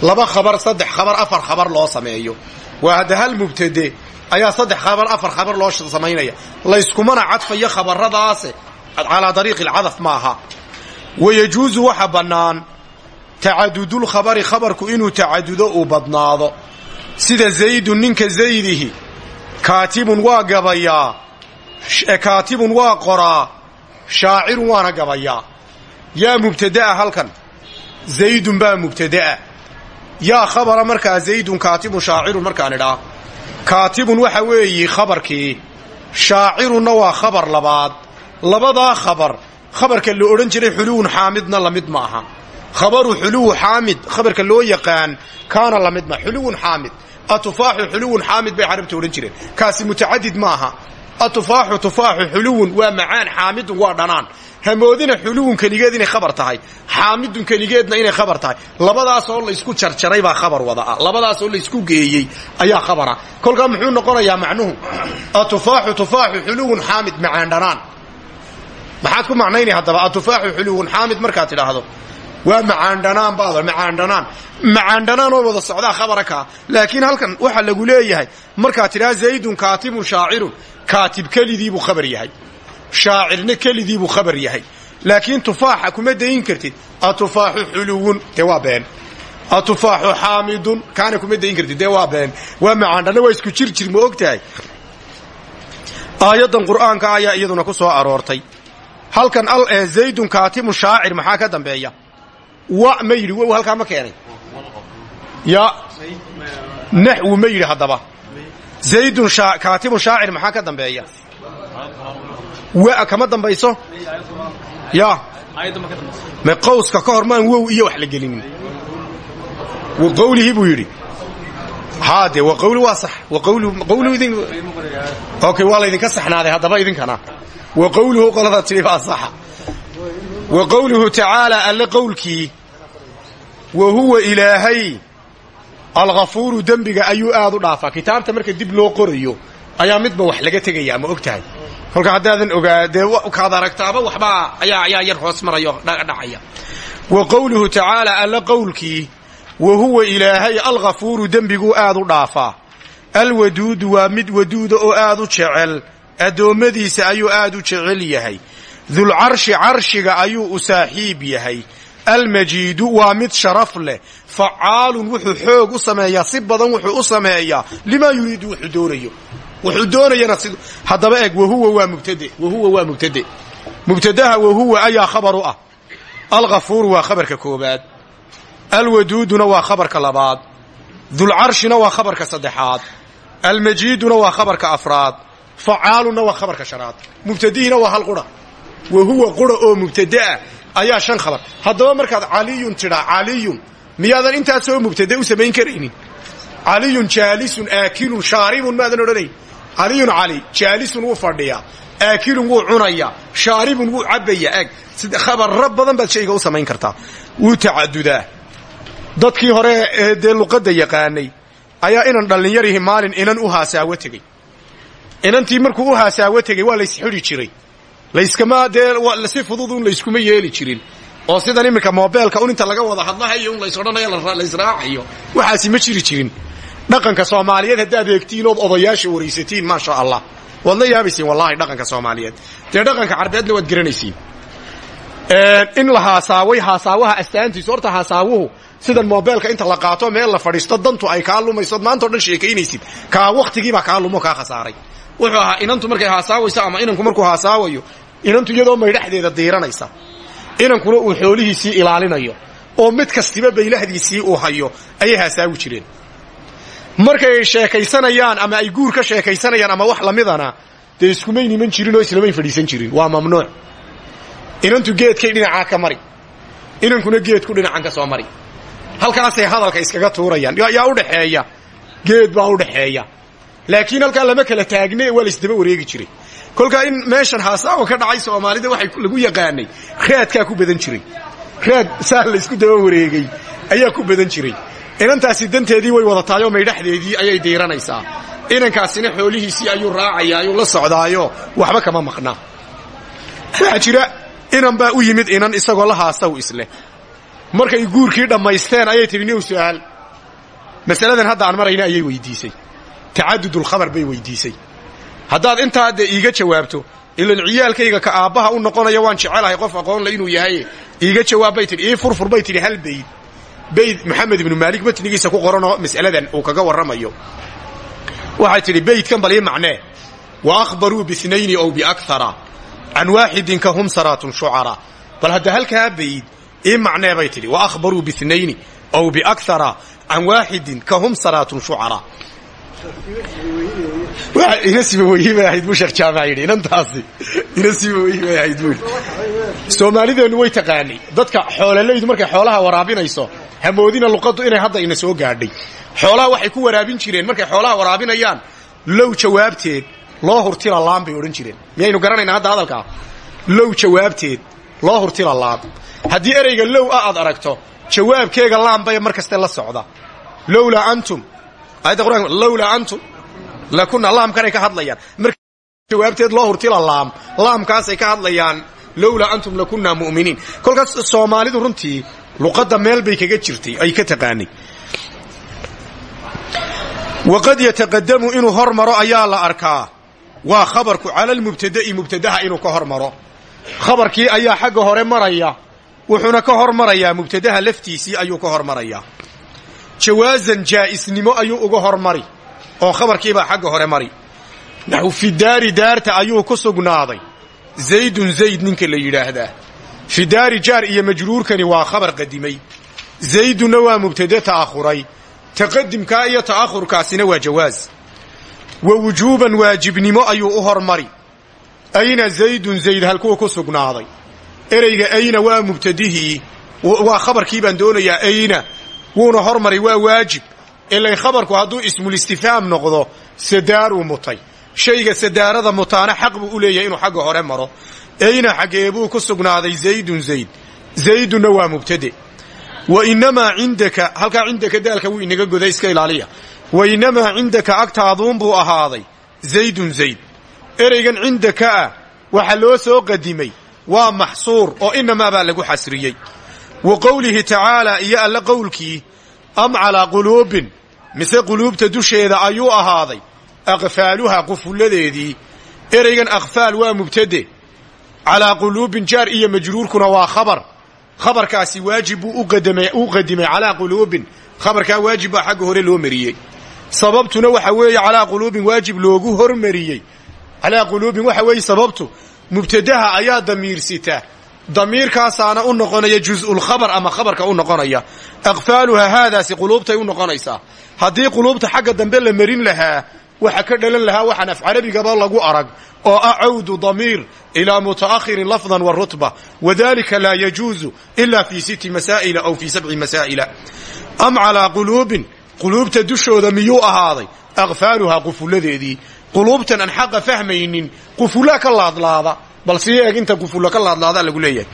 laba khabar saddex khabar afar khabar loo sameeyo waa hadda hal mubtade ayaa saddex khabar afar khabar loo samaynaya. Layskumana cadfayo khabaradaase calaa dariiqi alcadaf ma aha. Wayajuusu waxa bannaan tacadudulkhabari khabarku inuu tacadudo uu badnaado. Sida zaydun ninka zaydihi kaatibun waa gabayaa kaatibun waa qoraa shaacirun waana gabayaa. Yaa mubtada'a halkan. Zaydun baa mubtada'a yaa khabara markaa zaydun kaatibun shaacirun markaan idhaa kaatibun waxa weeyi khabarkii. Shaacirunna waa khabar labaad. Labadaa khabar. Khabarka la odhan jiray xuluwun xaamidna la mid ma aha. Khabaru xuluwu xaamid khabarka loo yaqaan kaana la mid ma. Xuluwun xaamid. Atufaaxu xuluwun xaamid bay carabta odhan jireen. Kaasi mutacadid ma aha. Atufaaxu tufaaxu xuluwun waa macaan xaamidun waa dhanaan hamoodina xuluwun keligeed inay khabar tahay xaamidun keligeedna inay khabar tahay. Labadaasoo laysku jarjaray baa khabar wada ah. Labadaasoo laysku geeyey ayaa khabara. Kolkaa muxuu noqonayaa macnuhu? Atufaaxu tufaaxu xuluwun xaamid macaan dhanaan maxaad ku macnaynay haddaba? Atufaaxu xuluwun xaamid markaad tidhaahdo. Waa macaandhanaan baad macaandhanaan macaandhanaan oo wada socdaa khabara laakiin halkan waxaa lagu leeyahay markaad tidhaha zaydun kaatibun shaacirun kaatib kelidiibuu khabar yahay shaacirna kelidiibuu khabar yahay. Laakiin tufaaxa kuma dayin kartid. Atufaaxu xuluwun dee waa been. Atufaaxu xaamidun kaana kuma dayin kartid dee waa been. Waa macaandhana waa isku jir jir ma og tahay? Aayaddan qur'aanka ayaa iyaduna ku soo aroortay. Halkan zaydun kaatibun shaacir maxaa ka dambeeya? Wa ma yidhi wa kama dambayso? Ya. Ma qawska ka hor maan iyo wax la gelinin qawlihii buu yidhi. Haa wa qawli waa sax wa qawlu idin okay waa laydinka saxnaaday haddaba idinkana. Wa qawluhu qolada tidhi baa saxa wa qowluhu tacaala alle qowlkii wa huwa ilaahay alghafuuru dembiga ayuu aad u dhaafaa. Kitaabta marka dib loo qorayo ayaa midba wax laga tegayaa ma og tahay kolka haddaadan ogaa dee kaad aragtaaba waxbaa ayaa yar hoos marayo dhacaya. Wa qowluhu tacaala alle qowlkii wa huwa ilaahay alghafuuru dembiguu aad u dhaafaa. Alwaduudu waa mid waduuda oo aad u jecel addoommadiisa ayuu aad u jecel yahay. Dulcarshi carshiga ayuu u saaxiib yahay. Almajiidu waa mid sharaf leh facaalun wuxuu xoog u sameeyaa si badan wuxuu u sameeyaa limaa yuriidu wuxuu doonayo wuxuu doonayana si haddaba eeg wahuwa waa mubtade wahuwa waa mubtade mubtadaha wahuwa ayaa khabar u ah. Alghafuuru waa khabarka koobaad alwaduuduna waa khabarka labaad. Dulcarshina waa khabarka saddexaad. Almajiiduna waa khabarka afraad. Facaalunna waa khabarka shanaad. Mubtadihiina waa hal qura. Wahuwa qura oo mubtadaah ayaa shan khabar. Haddaba markaad caliyun tidhaa caliyun miyaadan intaasoo mubtade u samayn karaynin? Caliyun jaalisun aakilun shaaribun maadan odhanayn caliyun cali jaalisun wuu fadhiyaa aakilun wuu cunayaa shaaribun wuu cabbayaa eg khabarro badan baad shayga u samayn kartaa. Wuu tacadudaa dadkii hore ee dee luqadda yaqaanay ayaa inan dhallinyarihi maalin inan u haasaawo tegey. Inantii markuu u haasaawo tegey waa laysxidhi jiray. Layskama dee si fudud un layskuma yeeli jirin. Oo sidan iminka mobeelka un inta laga wada hadlahayo un lays odhanayo laysraacayo waxaasi ma jiri jirin dhaqanka soomaaliyeed haddaad eegtiin ood odayaasha waraysatiin maasha allah waad la yaabaysiin wallahi dhaqanka soomaaliyeed. Dee dhaqanka carbeedna waad garanaysiin in la haasaaway haasaawaha astaantiisu horta haasaawuhu sidan mobeelka inta la qaato meel la fadhiisto dantu ay kaa lumayso maantao dhan sheekaynaysid kaa wakhtigiibaa kaa lumo kaa khasaaray. Wuxuu ahaa inantu markay haasaawayso ama inanku markuu haasaawayo inantu iyadoo maydhaxdeeda diiranaysa. Inankuna uu xoolihiisii ilaalinayo. Oo mid kastiba baylahdiisii uu hayo ayay haasaawi jireen markay sheekaysanayaan ama ay guur ka sheekaysanayaan ama wax lamidana dee iskumay niman jirin oo islamay fadhiisan jirin. Waa mamnuuc. Inantu geedkay dhinacaa ka mari. Inankuna geedku dhinacan ka soo mari. Halkaasay hadalka iskaga tuurayaan. Yaa udhaxeeya geed baa udhaxeeya laakiin halkaa lama kala taagne waa laysdaba wareegi jiray. Kolkaa in meeshan haasaawo ka dhacay soomaalida waxay lagu yaqaanay raadkaa ku badan jiray. Raad saa laysku daba wareegay ayaa ku badan jiray inantaasi danteedii way wadataayoo maydhaxdeedii ayay diiranaysaa. Inankaasina xoolihiisii ayuu raacayaa ayuu la socdaayo. Waxba kama maqnaa waxaa jira inan baa u yimid inan isagoo la haasaw isleh. Markay guurkii dhammaysteen ayay tidhi niw su'aal. Masaladan hadda aan marayna ayay weydiisay. Tacadudulkhabar bay weydiisay. Haddaad intaa dee iiga jawaabto ilan ciyaalkayga ka aabbaha u noqonaya waan jecelahay qof aqoonle inuu yahay. Iiga jawaab bay tidhi ii furfur bay tidhi bayd maxamed ibnu maalik matnigiisa ku qoranoo mas'aladan uu kaga warramayo. Waxay tidhi baydkan bal ii macnee wa akhbaruu biinayni ow biakara can waaxidin ka hum saraatun shucara bal hadda halkaa bayd ii macnee bay tidhi wa akhbaruu biinayni ow biakara can waaxidin ka hum saraatun shucara inasiba weyhi bay ahayd buu sheekh jaamac yidhi inantaasi inasiba weyhi bay ahayd buu yidhi. Soomaalideennu way taqaanay. Dadka xoolalaydu markay xoolaha waraabinayso hamoodina luqaddu inay hadda ina soo gaadhay. Xoolaha waxay ku waraabin jireen. Markay xoolaha waraabinayaan low jawaabteed loo hurtila laam bay odhan jireen. Miyaynu garanaynaa hadda hadalkaa? Low jawaabteed loo hurtila laam. Haddii ereyga low ah aad aragto jawaabkeega laam bay mar kaste la socda. Lowlaa antum ayadda qur'anka lowlaa antum lakuna laamkanay ka hadlayaan. Marka jawaabteed loo hurtila laam laamkaasay ka hadlayaan. Lowlaa antum lakunna mu'miniin. Kolkaas soomaalidu runtii luqadda meel bay kaga jirtay ay ka taqaanay. Waqad yataqadamu inuu hor maro ayaa la arkaa. Waa khabarku cala almubtada'i mubtadaha inuu ka hor maro. Khabarkii ayaa xagga hore maraya wuxuuna ka hor marayaa mubtadaha laftiisii ayuu ka hor marayaa. Jawaazan jaa'isnimo ayuu uga hormari oo khabarkiibaa xagga hore mari. Naxu fi daari daarta ayuu ku sugnaaday. Zaydun zayd ninka la yidhaahdaa fi daari jaar iyo majruurkani waa khabar qadimay zaydunna waa mubtade ta'akhuray taqadimkaa iyo ta'ahurkaasina waa jawaaz wa wujuuban waajibnimo ayuu u hormari ayna zaydun zayd halkuu ku sugnaaday ereyga ayna waa mubtadihii waa khabarkii baan doonayaa ayna wuuna hormaray waa waajib ilay khabarku hadduu ismulistifhaam noqdo sadaaruu mutay shayga sadaarada mutaana xaq buu u leeyahay inuu xagga hore maro ayna xaggee buu ku sugnaaday zaydun zayd. Zaydunna waa mubtade. Wa inamaa cindaka halkaa cindaka daalka wuu inaga goday iska ilaaliya. Wa inamaa cindaka agtaaduunbuu ahaaday zaydun zayd. Ereygan cindaka ah waxa loo soo qadimay waa maxsuur oo inamaa baa lagu xasriyey. Wa qowlihi tacaalaa iyo alla qowlkii am calaa quluubin mise quluubta dusheeda ayuu ahaaday aqfaaluha qufulladeedii. Ereygan aqfaal waa mubtade calaa quluubin jaar iyo majruurkuna waa khabar khabarkaasi waajib buu u qadimay calaa quluubin khabarkaa waajib baa xagga hore loo mariyey sababtuna waxa weeye calaa quluubin waajib loogu hormariyey calaa quluubin waxa weeye sababtu mubtadaha ayaa damiirsita damiirkaasaana u noqonaya juz'ulkhabar ama khabarka u noqonaya aqfaaluha haadaasi quluubtay u noqonaysaa haddii quluubta xagga dambe la marin lahaa waxa ka dhalan lahaa waxaan af carabigaba lagu arag oo ah cawdu damiir ilaa muta'akhirin lafdan wa rutba wadalika laa yajuuzu ila fi siti masaa'ila aw fi sabci masaa'ila. Am calaa quluubin quluubta dushooda miyuu ahaaday? Aqfaaluhaa qufulladeedii. Quluubtan aan xaqa fahmaynin qufulla ka laadlaada. Bal sii inta qufulla laadlaada lagu leeyahay.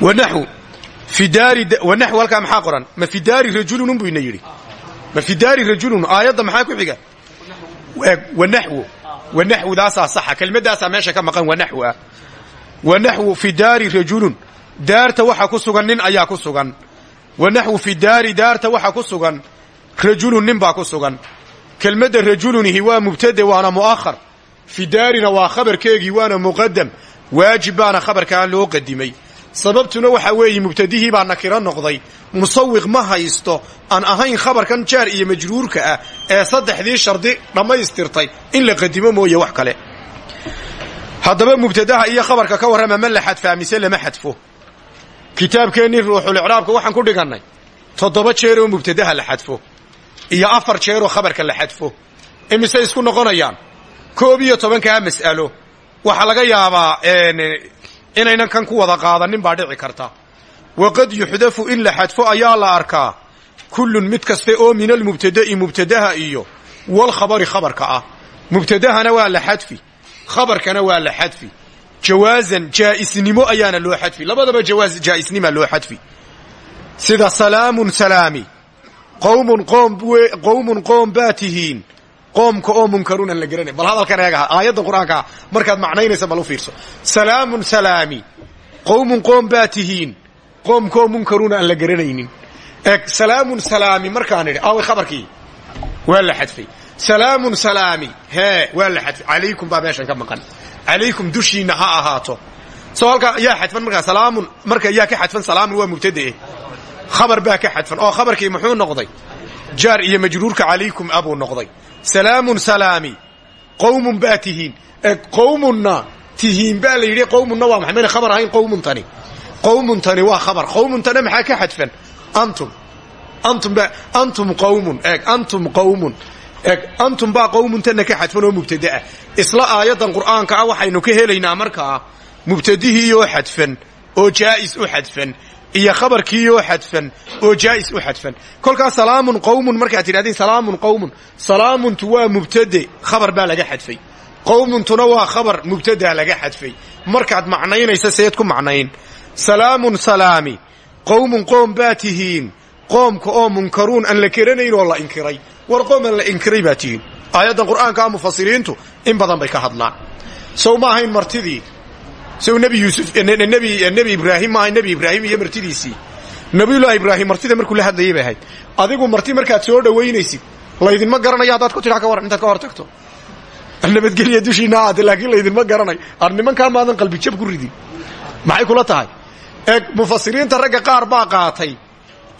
Wanaxu halkaa maxaa qoran? Ma fi daari rajulun unbuu ina ma fi daari rajulun aayadda maxaa ku xiga? Wanaxwu wanaxwudaasaa saxa. Kelmadaasaa meesha ka maqan wanaxwu ah. Wanaxwu fi daari rajulun. Daarta waxa ku sugan nin ayaa ku sugan. Wanaxwu fi daari daarta waxa ku sugan. Rajulun nin baa ku sugan. Kelmadda rajulunihi waa mubtade waana mu'ahar fi daarina waa khabarkeegii waana muqadam waajib baana khabarkaa loo qadimay sababtuna waxaa weeye mubtadihii baa nakiro noqday. Musawiq ma haysto aan ahayn khabarkan jaar iyo majruurka ah ee saddexdii shardi dhammaystirtay in la qadimo mooye wax kale. Haddaba mubtadaha iyo khabarka ka warrama ma la xadfaa mise lama xadfo. Kitaabkeennii ruuxulicraabka waxaan ku dhigannay toddoba jeeroo mubtadaha la xadfo iyo afar jeeroo khabarka la xadfo. Imise isku noqonayaan? Koob iyo tobankaa mas'alo. Waxaa laga yaabaa inaynan kan ku wada qaadanin baa dhici karta. Waqad yuxdafu in la xadfo ayaa la arkaa. Kullun mid kaste oo min almubtada'i mubtadaha iyo walkhabari khabarka ah. Mubtadahana waa la xadfi. Khabarkana waa la xadfi. Jawaazan jaa'isnimo ayaana loo xadfi. Labadaba jawaaz jaa'isnima loo xadfi. Sida salaamun salaami. Qowmun qoom baa tihiin qoomka oo munkaruun aan la garanay bal hadalkan eega aayadda qur'aankaa markaad macnaynaysa bal u fiirso. Salaamun salaami. Qowmun qoom baa tihiin. Qoomkaoo munkaruun aan la garanaynin. Eeg salaamun salaami markaan idhi aaway khabarkii. Waa la xadfay. Salaamun salaami. Hee waa la xadfay. Calaykum baa meeshan ka maqan. Calaykum dushiinna ha ahaato. Soo halkaa yaa xadfan markaa salaamun marka yaa ka xadfan salaamun waa mubtadae khabar baa ka xadfan. Oo khabarkii muxuu noqday? Jaar iyo majruurka calaykum abuu noqday salaamun salaami. Qowmun baa tihiin. E qowmunna tihiin baa la yidhi qowmunna waa maxay mayna khabar ahayn qowmuntani qowmuntani waa khabar. Qowmuntana maxaa ka xadfan? Antum. Antum ba antum qowmun antum qowmun eeg antum ka xadfan oo mubtadaah isla aayaddan qur'aanka ah waxaynu ka helaynaa markaa mubtadihii oo xadfan oo jaa'is u xadfan iyo khabarkiioo xadfan oo jaa'is u xadfan. Kolkaas salaamun qowmun markaad tidhahdeen salaamun qowmun salaamuntu waa mubtade khabar baa laga xadfay. Qowmuntuna waa khabar mubtadaa laga xadfay. Markaad macnaynaysa seed ku macnayn. Salaamun salaami qowmun qoom baa tihiin. Qoomka oo munkaruun aan la keranayn oo la inkiray. War qoom aan la inkiray baa tihiin. Aayaddan qur'aankaa mufasiriintu in badan bay ka hadlaan. Sow martidii yuusuf nebi ibraahim ma ahayn nebi ibraahim iyo martidiisii nabiyullaahi ibraahim martida markuu la hadlayay bay adigu marti markaad soo dhowaynaysid laydinma garanayo haddaad ku tidhaa ka waran intaad ka hor tagto. Nabadgelya dushiina aate laakiin laydinma garanayo ar nimankaa maadan qalbijab ku ridin maxay kula tahay? Eeg mufasiriinta ragga qaar baa qaatay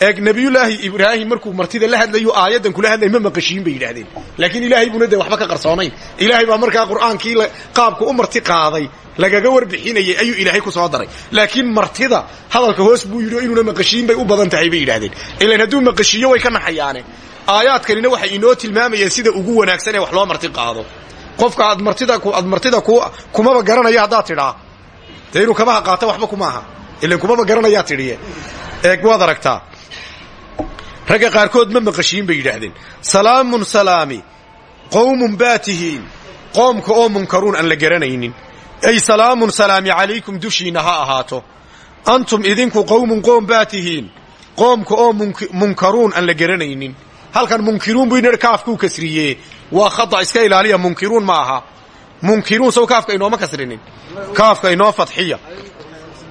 eeg nebiyullaahi ibraahim markuu martida la hadlayu aayaddan kula hadlay ma maqashiin bay yidhaahdeen. Laakiin ilaahay buuna dee waxba ka qarsoonayn. Ilaahay baa markaa qur'aankii qaabku u marti qaaday lagaga warbixinayay ayuu ilaahay ku soo daray. Laakiin martida hadalka hoos buu yidhi oo inuuna maqashiin bay u badan tahay bay yidhahdeen ilan hadduu maqashiiyo way ka naxayaane. Aayaadkanina waxay inoo tilmaamayeen sida ugu wanaagsan ee wax loo marti qaado. Qofka aad martida aad martida kumaba garanaya haddaad tidhaa. Dee inuu kabaha qaata waxba kuma aha. Ilan kumaba garanayaa tidhiye. Eeg waad aragtaa ragga qaarkood ma maqashiin bay yidhaahdeen. Salaamun salaami qowmun baa tihiin qoomka oo munkaruun aan la garanaynin. Ay salaamun salaami calaykum dushiinna ha ahaato. Antum idinku qowmun qoom baa tihiin qoomka oo munkaruun aan la garanaynin. Halkan munkiruun buu yidhi kaafkuu kasriye waa khata iska ilaaliya munkiruun ma aha. Munkiruun sow kaafka inooma kasrinin. Kaafka inoo fadxiya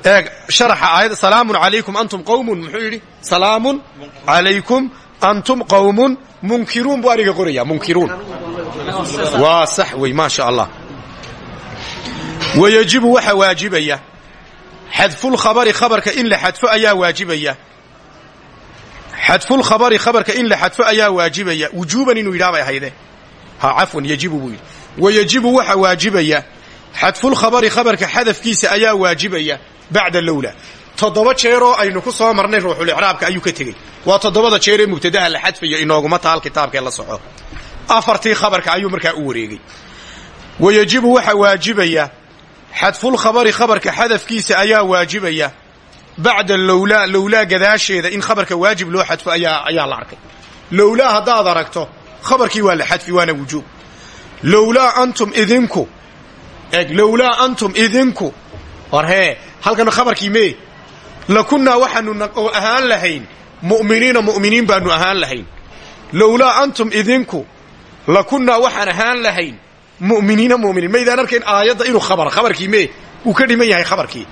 eeg sharaxa aayadda salaamun calaykum antum qowmun muxuu yidhi salaamun calaykum antum qowmun munkiruun buu aniga qoraya munkiruun. Waa sax wey maa sha allah wayajibu waxaa waajibaya xadfulkhabari khabarka in la xadfo ayaa waajibaya. Xadfulkhabari khabarka in la xadfo ayaa waajibaya wujuuban inuu yidhaha bay ahayde ha cafwan yajibu buu yidhi. Wayajibu waxaa waajibaya xadfulkhabari khabarka xadafkiisa ayaa waajibaya bacda lowla toddoba jeeroo aynu ku soo marnay ruuxulicraabka ayuu ka tegey. Waa toddobada jeeree mubtadaha la xadfayo inooguma taal kitaabkee la soco. Afartii khabarka ayuu markaa u wareegey wayajibu waxaa waajibaya xadfulkhabari khabarka xadafkiisa ayaa waajibaya bacda lowlaa lowlaa gadaasheeda in khabarka waajib loo xadfo ayaa la arkay. Lowlaa haddaad aragto khabarkii waa la xadfi waana wujuub. Lowlaa antum idinku eg lowlaa antum idinku. War hee halkan khabarkii mee? Lakunnaa waxaanu ahaan lahayn. Mu'miniina mu'miniin baanu ahaan lahayn. Lowlaa antum idinku. Lakunnaa waxaan ahaan lahayn. Mu'miniina mu'miniin. Maydaan arkayn aayadda inuu khabar khabarkii mee? Uu ka dhiman yahay khabarkii.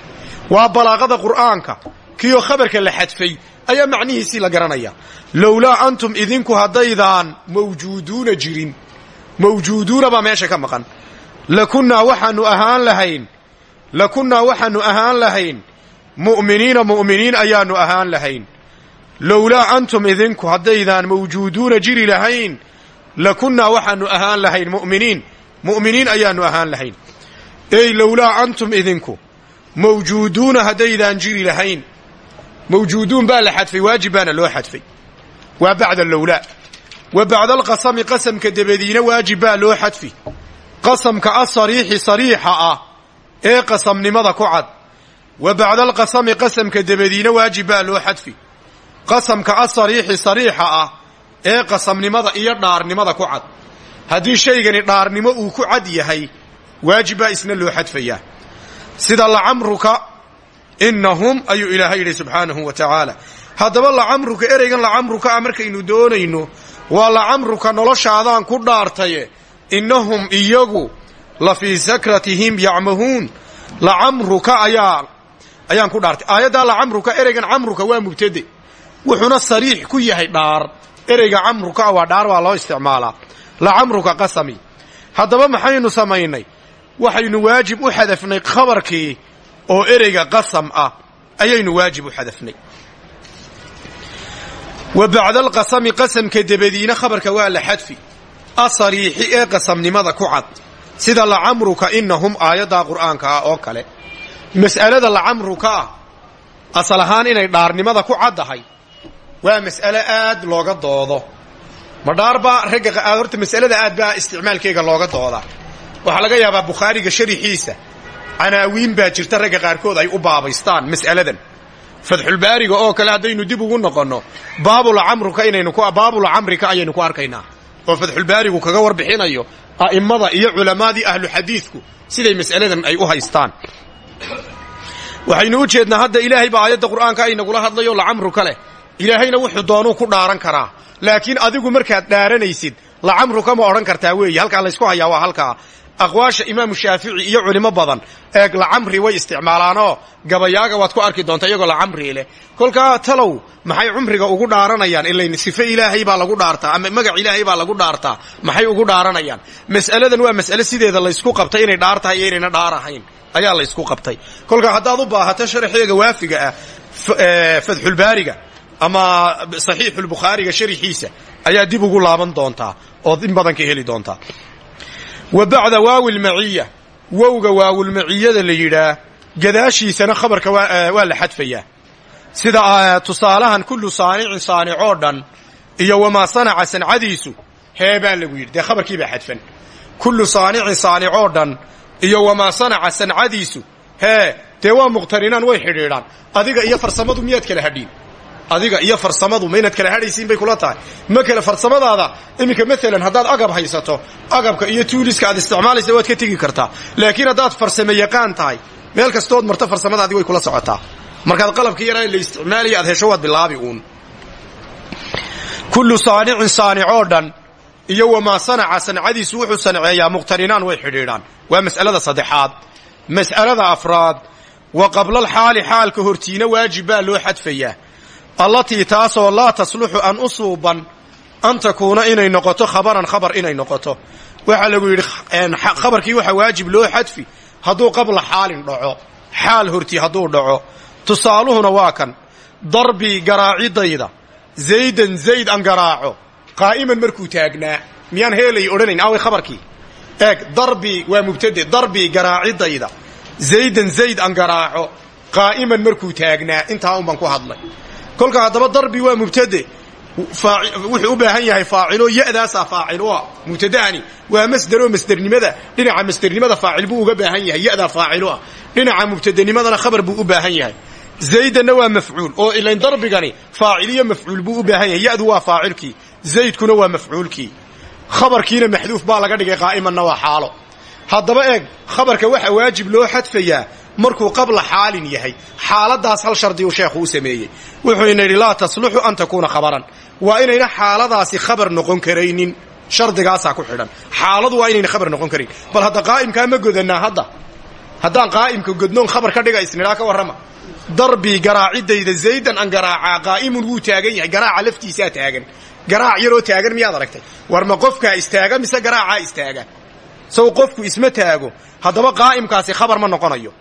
Waa balaaqada qur'aanka. Kiioo khabarka la xadfay ayaa macnihiisii la garanaya. Lowlaa antum idinku haddaydaan mawjuuduuna jirin. Mawjuuduuna baa meesha ka maqan lakunnaa waxaanu ahaan lahayn. Lakunnaa waxaanu ahaan lahayn. Mu'miniina mu'miniin ayaanu ahaan lahayn. Lowlaa antum idinku haddaydaan mawjuuduuna jiri lahayn. Lakunnaa waxaanu ahaan lahayn mu'miniin. Mu'miniin ayaanu ahaan lahayn. Ey lowlaa antum idinku mawjuuduuna haddaydaan jiri lahayn. Mawjuuduun baa la xadfay waajib baana loo xadfay. Waa bacda lowlaa wa bacda alqasami qasamka dabadiina waajib baa loo xadfi qasamka asariixi sariixa ah ee qasamnimada ku cad. Wa bacda alqasami qasamka dabadiina waajib loo xadfi. Qasamka asariixi sariixa ah ee qasamnimada iyo dhaarnimada ku cad. Haddii shaygani dhaarnimo uu ku cad yahay waajib isna loo xadfayaa. Sida lacamruka innahum ayuu ilaahay yidhi subxaanahu wa tacaala. Haddaba lacamruka ereygan lacamruka ah markaynu doonayno waa lacamruka noloshaadaan ku dhaartaye innahum iyagu la fii sakratihim yacmahuun. Lacamruka ayaa ayaan ku dhaartay. Aayaddaa lacamruka ereygan camruka waa mubtade wuxuuna sariix ku yahay dhaar. Ereyga camruka waa dhaar waa loo isticmaalaa. Lacamruka qasami. Haddaba maxaynu samaynay? Waxaynu waajib u xadafnay khabarkii oo ereyga qasam ah. Ayaynu waajib u xadafnay. Wa bacda alqasami qasamka dabadiina khabarka waa la xadfi asariixi ee qasamnimada ku cad. Sida lacamruka innahum aayaddaa qur'aanka ah oo kale. Mas'alada lacamruka ah asal ahaan inay dhaarnimada ku caddahay waa mas'alo aad looga doodo. Ma dhaarbaa ragga horta mas'alada aad baa isticmaalkeega looga doodaa waxaa laga yaabaa bukhaariga sharixiisa. Canaawiin baa jirta ragga qaarkood ay u baabaystaan mas'aladan. Fatxulbaariga oo kale haddaynu dib ugu noqonno baabulcamrika ayaynu ku arkaynaa oo fatxulbaarigu kaga warbixinayo a'immada iyo culammaadii ahlu xadiidku siday mas'aladan ay u haystaan. Waxaynu u jeednaa hadda ilaahay baa aayadda qur'aanka ay nagula hadlayo lacamruka leh. Ilaahayna wuxuu doonuu ku dhaaran karaa. Laakiin adigu markaad dhaaranaysid lacamruka ma odhan kartaa weeye halkaa laysku hayaa waa halkaa aqwaasha imaamu shaafici iyo culimo badan eeg lacamri way isticmaalaanoo gabayaaga waad ku arki doontaa iyagoo lacamri leh. Kolkaa talow maxay cumriga ugu dhaaranayaan? Ilayn sife ilaahay baa lagu dhaartaa ama magac ilaahay baa lagu dhaartaa? Maxay ugu dhaaranayaan? Mas'aladan waa mas'ale sideeda laysku qabtay inay dhaar tahay iyo inayna dhaar ahayn ayaa laysku qabtay. Kolkaa haddaad u baahato sharaxeega waafiga ah fatxulbaariga ama saxiixulbukhaariga sharixiisa ayaa dib ugu laaban doontaa ood in badan ka heli doontaa wa bacda waawi lmaciya wowga waawulmaciyada la yidhaah gadaashiisana khabarka waa la xadfayaa. Sida tusaalahan kullu saanicin saanicoo dhan iyo wamaa sanaca sancadiisu hee baa lagu yidhi. Dee khabarkiibaa xadfan. Kullu saanicin saanicoo dhan iyo wamaa sanaca sancadiisu hee dee waa muqhtarinaan way xidhiidhaan. Adiga iyo farsamadu miyaad kala hadhiin adiga iyo farsamadu ma inaad kala hadhaysiin bay kula tahay. Ma kale farsamadaada iminka maalan haddaad agab haysato agabka iyo tuuliska aad isticmaalaysa waad ka tegi kartaa. Laakiin haddaad farsamo yaqaan tahay meel kastood marto farsamadaadi way kula socotaa. Markaad qalabka yaraa la isticmaalaya aad hesho waad bilaabi uun. Kullu saanicin saanicoo dhan iyo wamaa sanaca sancadiisu wuxuu sanceeyaa muqhtarinaan way xidhiidhaan. Waa mas'alada saddexaad. Mas'alada afraad wa qablalxaali xaalka hortiina waajib loo xadfayaa allatii taasoo laa tasluxu an u suuban an takuuna inay noqoto khabaran khabar inay noqoto. Waxaa lagu yidhi khabarkii waxaa waajib loo xadfi hadduu qabla xaalin dhaco xaal horti hadduu dhaco. Tusaaluhuna waa kan darbii garaacidayda zaydan zayd an garaaco qaa'iman markuu taagnaa miyaan heelay odhanayn away khabarkii? Eeg darbii waa mubtade darbii garaacidayda zaydan zayd an garaaco qaa'iman markuu taagnaa intaa un ku hadlay kolka haddaba darbi waa mubtade. Wuxuu u baahan yahay faacilo ya'daasaa faacilua mubtadahani waa masderoo masdernimada dhinaca masdernimada faacil buu uga baahan yahay ya'daa faaciloah dhinaca mubtadenimadana khabar buu u baahan yahay. Zaydanna waa mafcuul oo ilayn darbigani faaciliyo mafcuul buu u baahan yahay. Ya'du waa faacilkii zaydkuna waa mafcuulkii. Khabarkiina maxduuf baa laga dhigay qaa'imanna waa xaalo. Haddaba eeg khabarka waxa waajib loo xadfayaa markuu qabla xaalin yahay xaaladaas hal shardi uu sheekhu u sameeyey. Wuxuuna yidhi laa tasluxu an takuuna khabaran. Waa inayna xaaladaasi khabar noqon karaynin. Shardigaasaa ku xidhan. Xaaladu waa inayna khabar noqon karayn. Bal hadda qaa'imkaa ma godanaa hadda? Haddaan qaa'imka godnoon khabar ka dhiga isnidhaa ka warrama. Darbii garaacidayda zaydan an garaacaa qaa'imun wuu taagan yahay. Garaaca laftiisaa taagan. Garaac yaroo taagan miyaad aragtay? War ma qofkaa istaaga mise garaacaa istaaga? Saw qofku isma taago. Haddaba qaa'imkaasi khabar ma noqonayo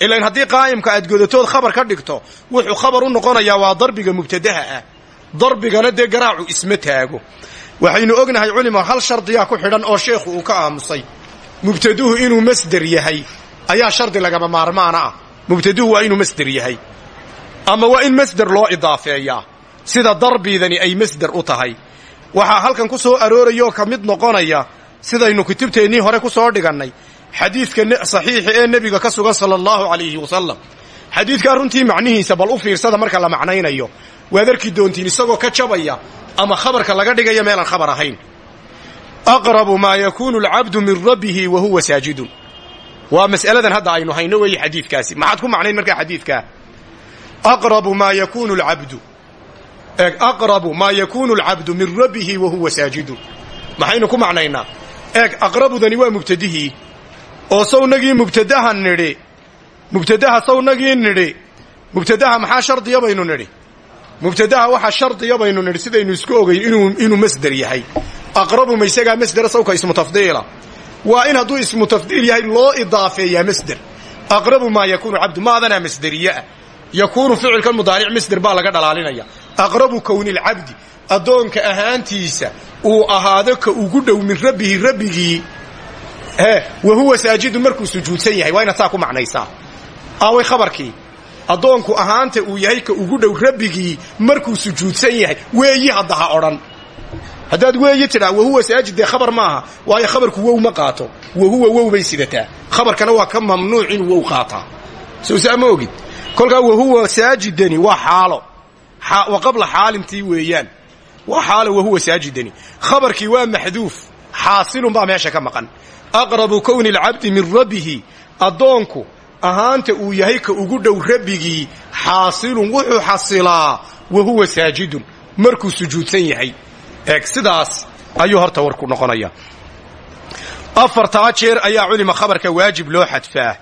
ilain haddii qaa'imka aad godatood khabar ka dhigto wuxuu khabar u noqonayaa waa darbiga mubtadaha ah. Darbigana dee garaacu isma taago. Waxaynu ognahay culima hal shardiyaa ku xidhan oo sheekhu uu ka aamusay. Mubtaduhu inuu masder yahay. Ayaa shardi lagama maarmaana ah. Mubtaduhu waa inuu masder yahay. Ama waa in masder loo idaafeeyaa. Sida darbiidani ay masder u tahay. Waxaa halkan ku soo aroorayoo ka mid noqonaya sidaynu kutubteennii hore ku soo dhigannay xadiidka saxiixa ee nebiga ka sugan sala allahu calayhi wasalam xadiidkaa runtii macnihiisa bal u fiirsada marka la macnaynayo. Waad arki doontiin isagoo ka jabaya ama khabarka laga dhigaya meelaan khabar ahayn. Aqrabu maa yakuunu alcabdu min rabbihi wa huwa saajidun. Waa mas'aladan hadda aynu hayno weeye xadiidkaasi. Maxaad ku macnayn markaa xadiidkaa aqrabu maa yakuunu alcabdu aqrabu maa yakuunu alcabdu min rabbihi wa huwa saajidun. Maxaynu ku macnaynaa eeg aqrabudani waa mubtadihii oo sawnagii mubtadaha nidhi. Mubtadaha sawnagii nidhi. Mubtadaha maxaa shardiya baynu nidhi? Mubtadaha waxa shardiya baynu nidhi sidaynu isku ogayn inuu masder yahay. Aqrabu ma isagaa masdera sawka ismu tafdiila. Waa in hadduu ismu tafdiil yahay loo idaafeeyaa masder. Aqrabu maa yakuunu cabdu maadanaa masderiyeah yakuunu ficilkan mudaaric masder baa laga dhalaalinaya. Aqrabu kowni lcabdi addoonka ahaantiisa uu ahaado ka ugu dhow min rabbihi rabbigii e wa huwa saajidun markuu sujuudsan yahay waa inaad saa ku macnaysaa. Aaway khabarkii. Addoonku ahaanta uu yahay ka ugu dhow rabbigii markuu sujuudsan yahay. Weeyi haddaha odhan. Haddaad weeyi tidhaa wahuwa saajid dee khabar maaha waayo khabarku wow ma qaato. Wahuwa wow bay sidataa. Khabarkana waa ka mamnuuc inuu wow qaataa soo saa ma ogid. Kolkaa wahuwa saajidani waa xaalo. Wa qabla xaalintii weeyaan. Waa xaalo wahuwa saajidani. Khabarkii waa maxduuf. Xaasilun baa meesha ka maqan aqrabu kowni alcabdi min rabbihi addoonku ahaanta uu yahay ka ugu dhow rabbigii xaasilun wuxuu xasilaa wa huwa saajidun markuu sujuudsan yahay. Eeg sidaas ayuu horta warku noqonaya. Afartaa jeer ayaa culima khabarka waajib loo xadfaa.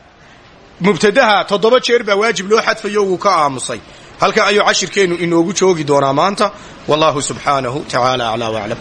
Mubtadaha toddoba jeer baa waajib loo xadfayo wuu ka aamusay. Halka ayuu cashirkeennu inoogu joogi doonaa maanta. Wallahu subxaanahu tacaala aclaa waclam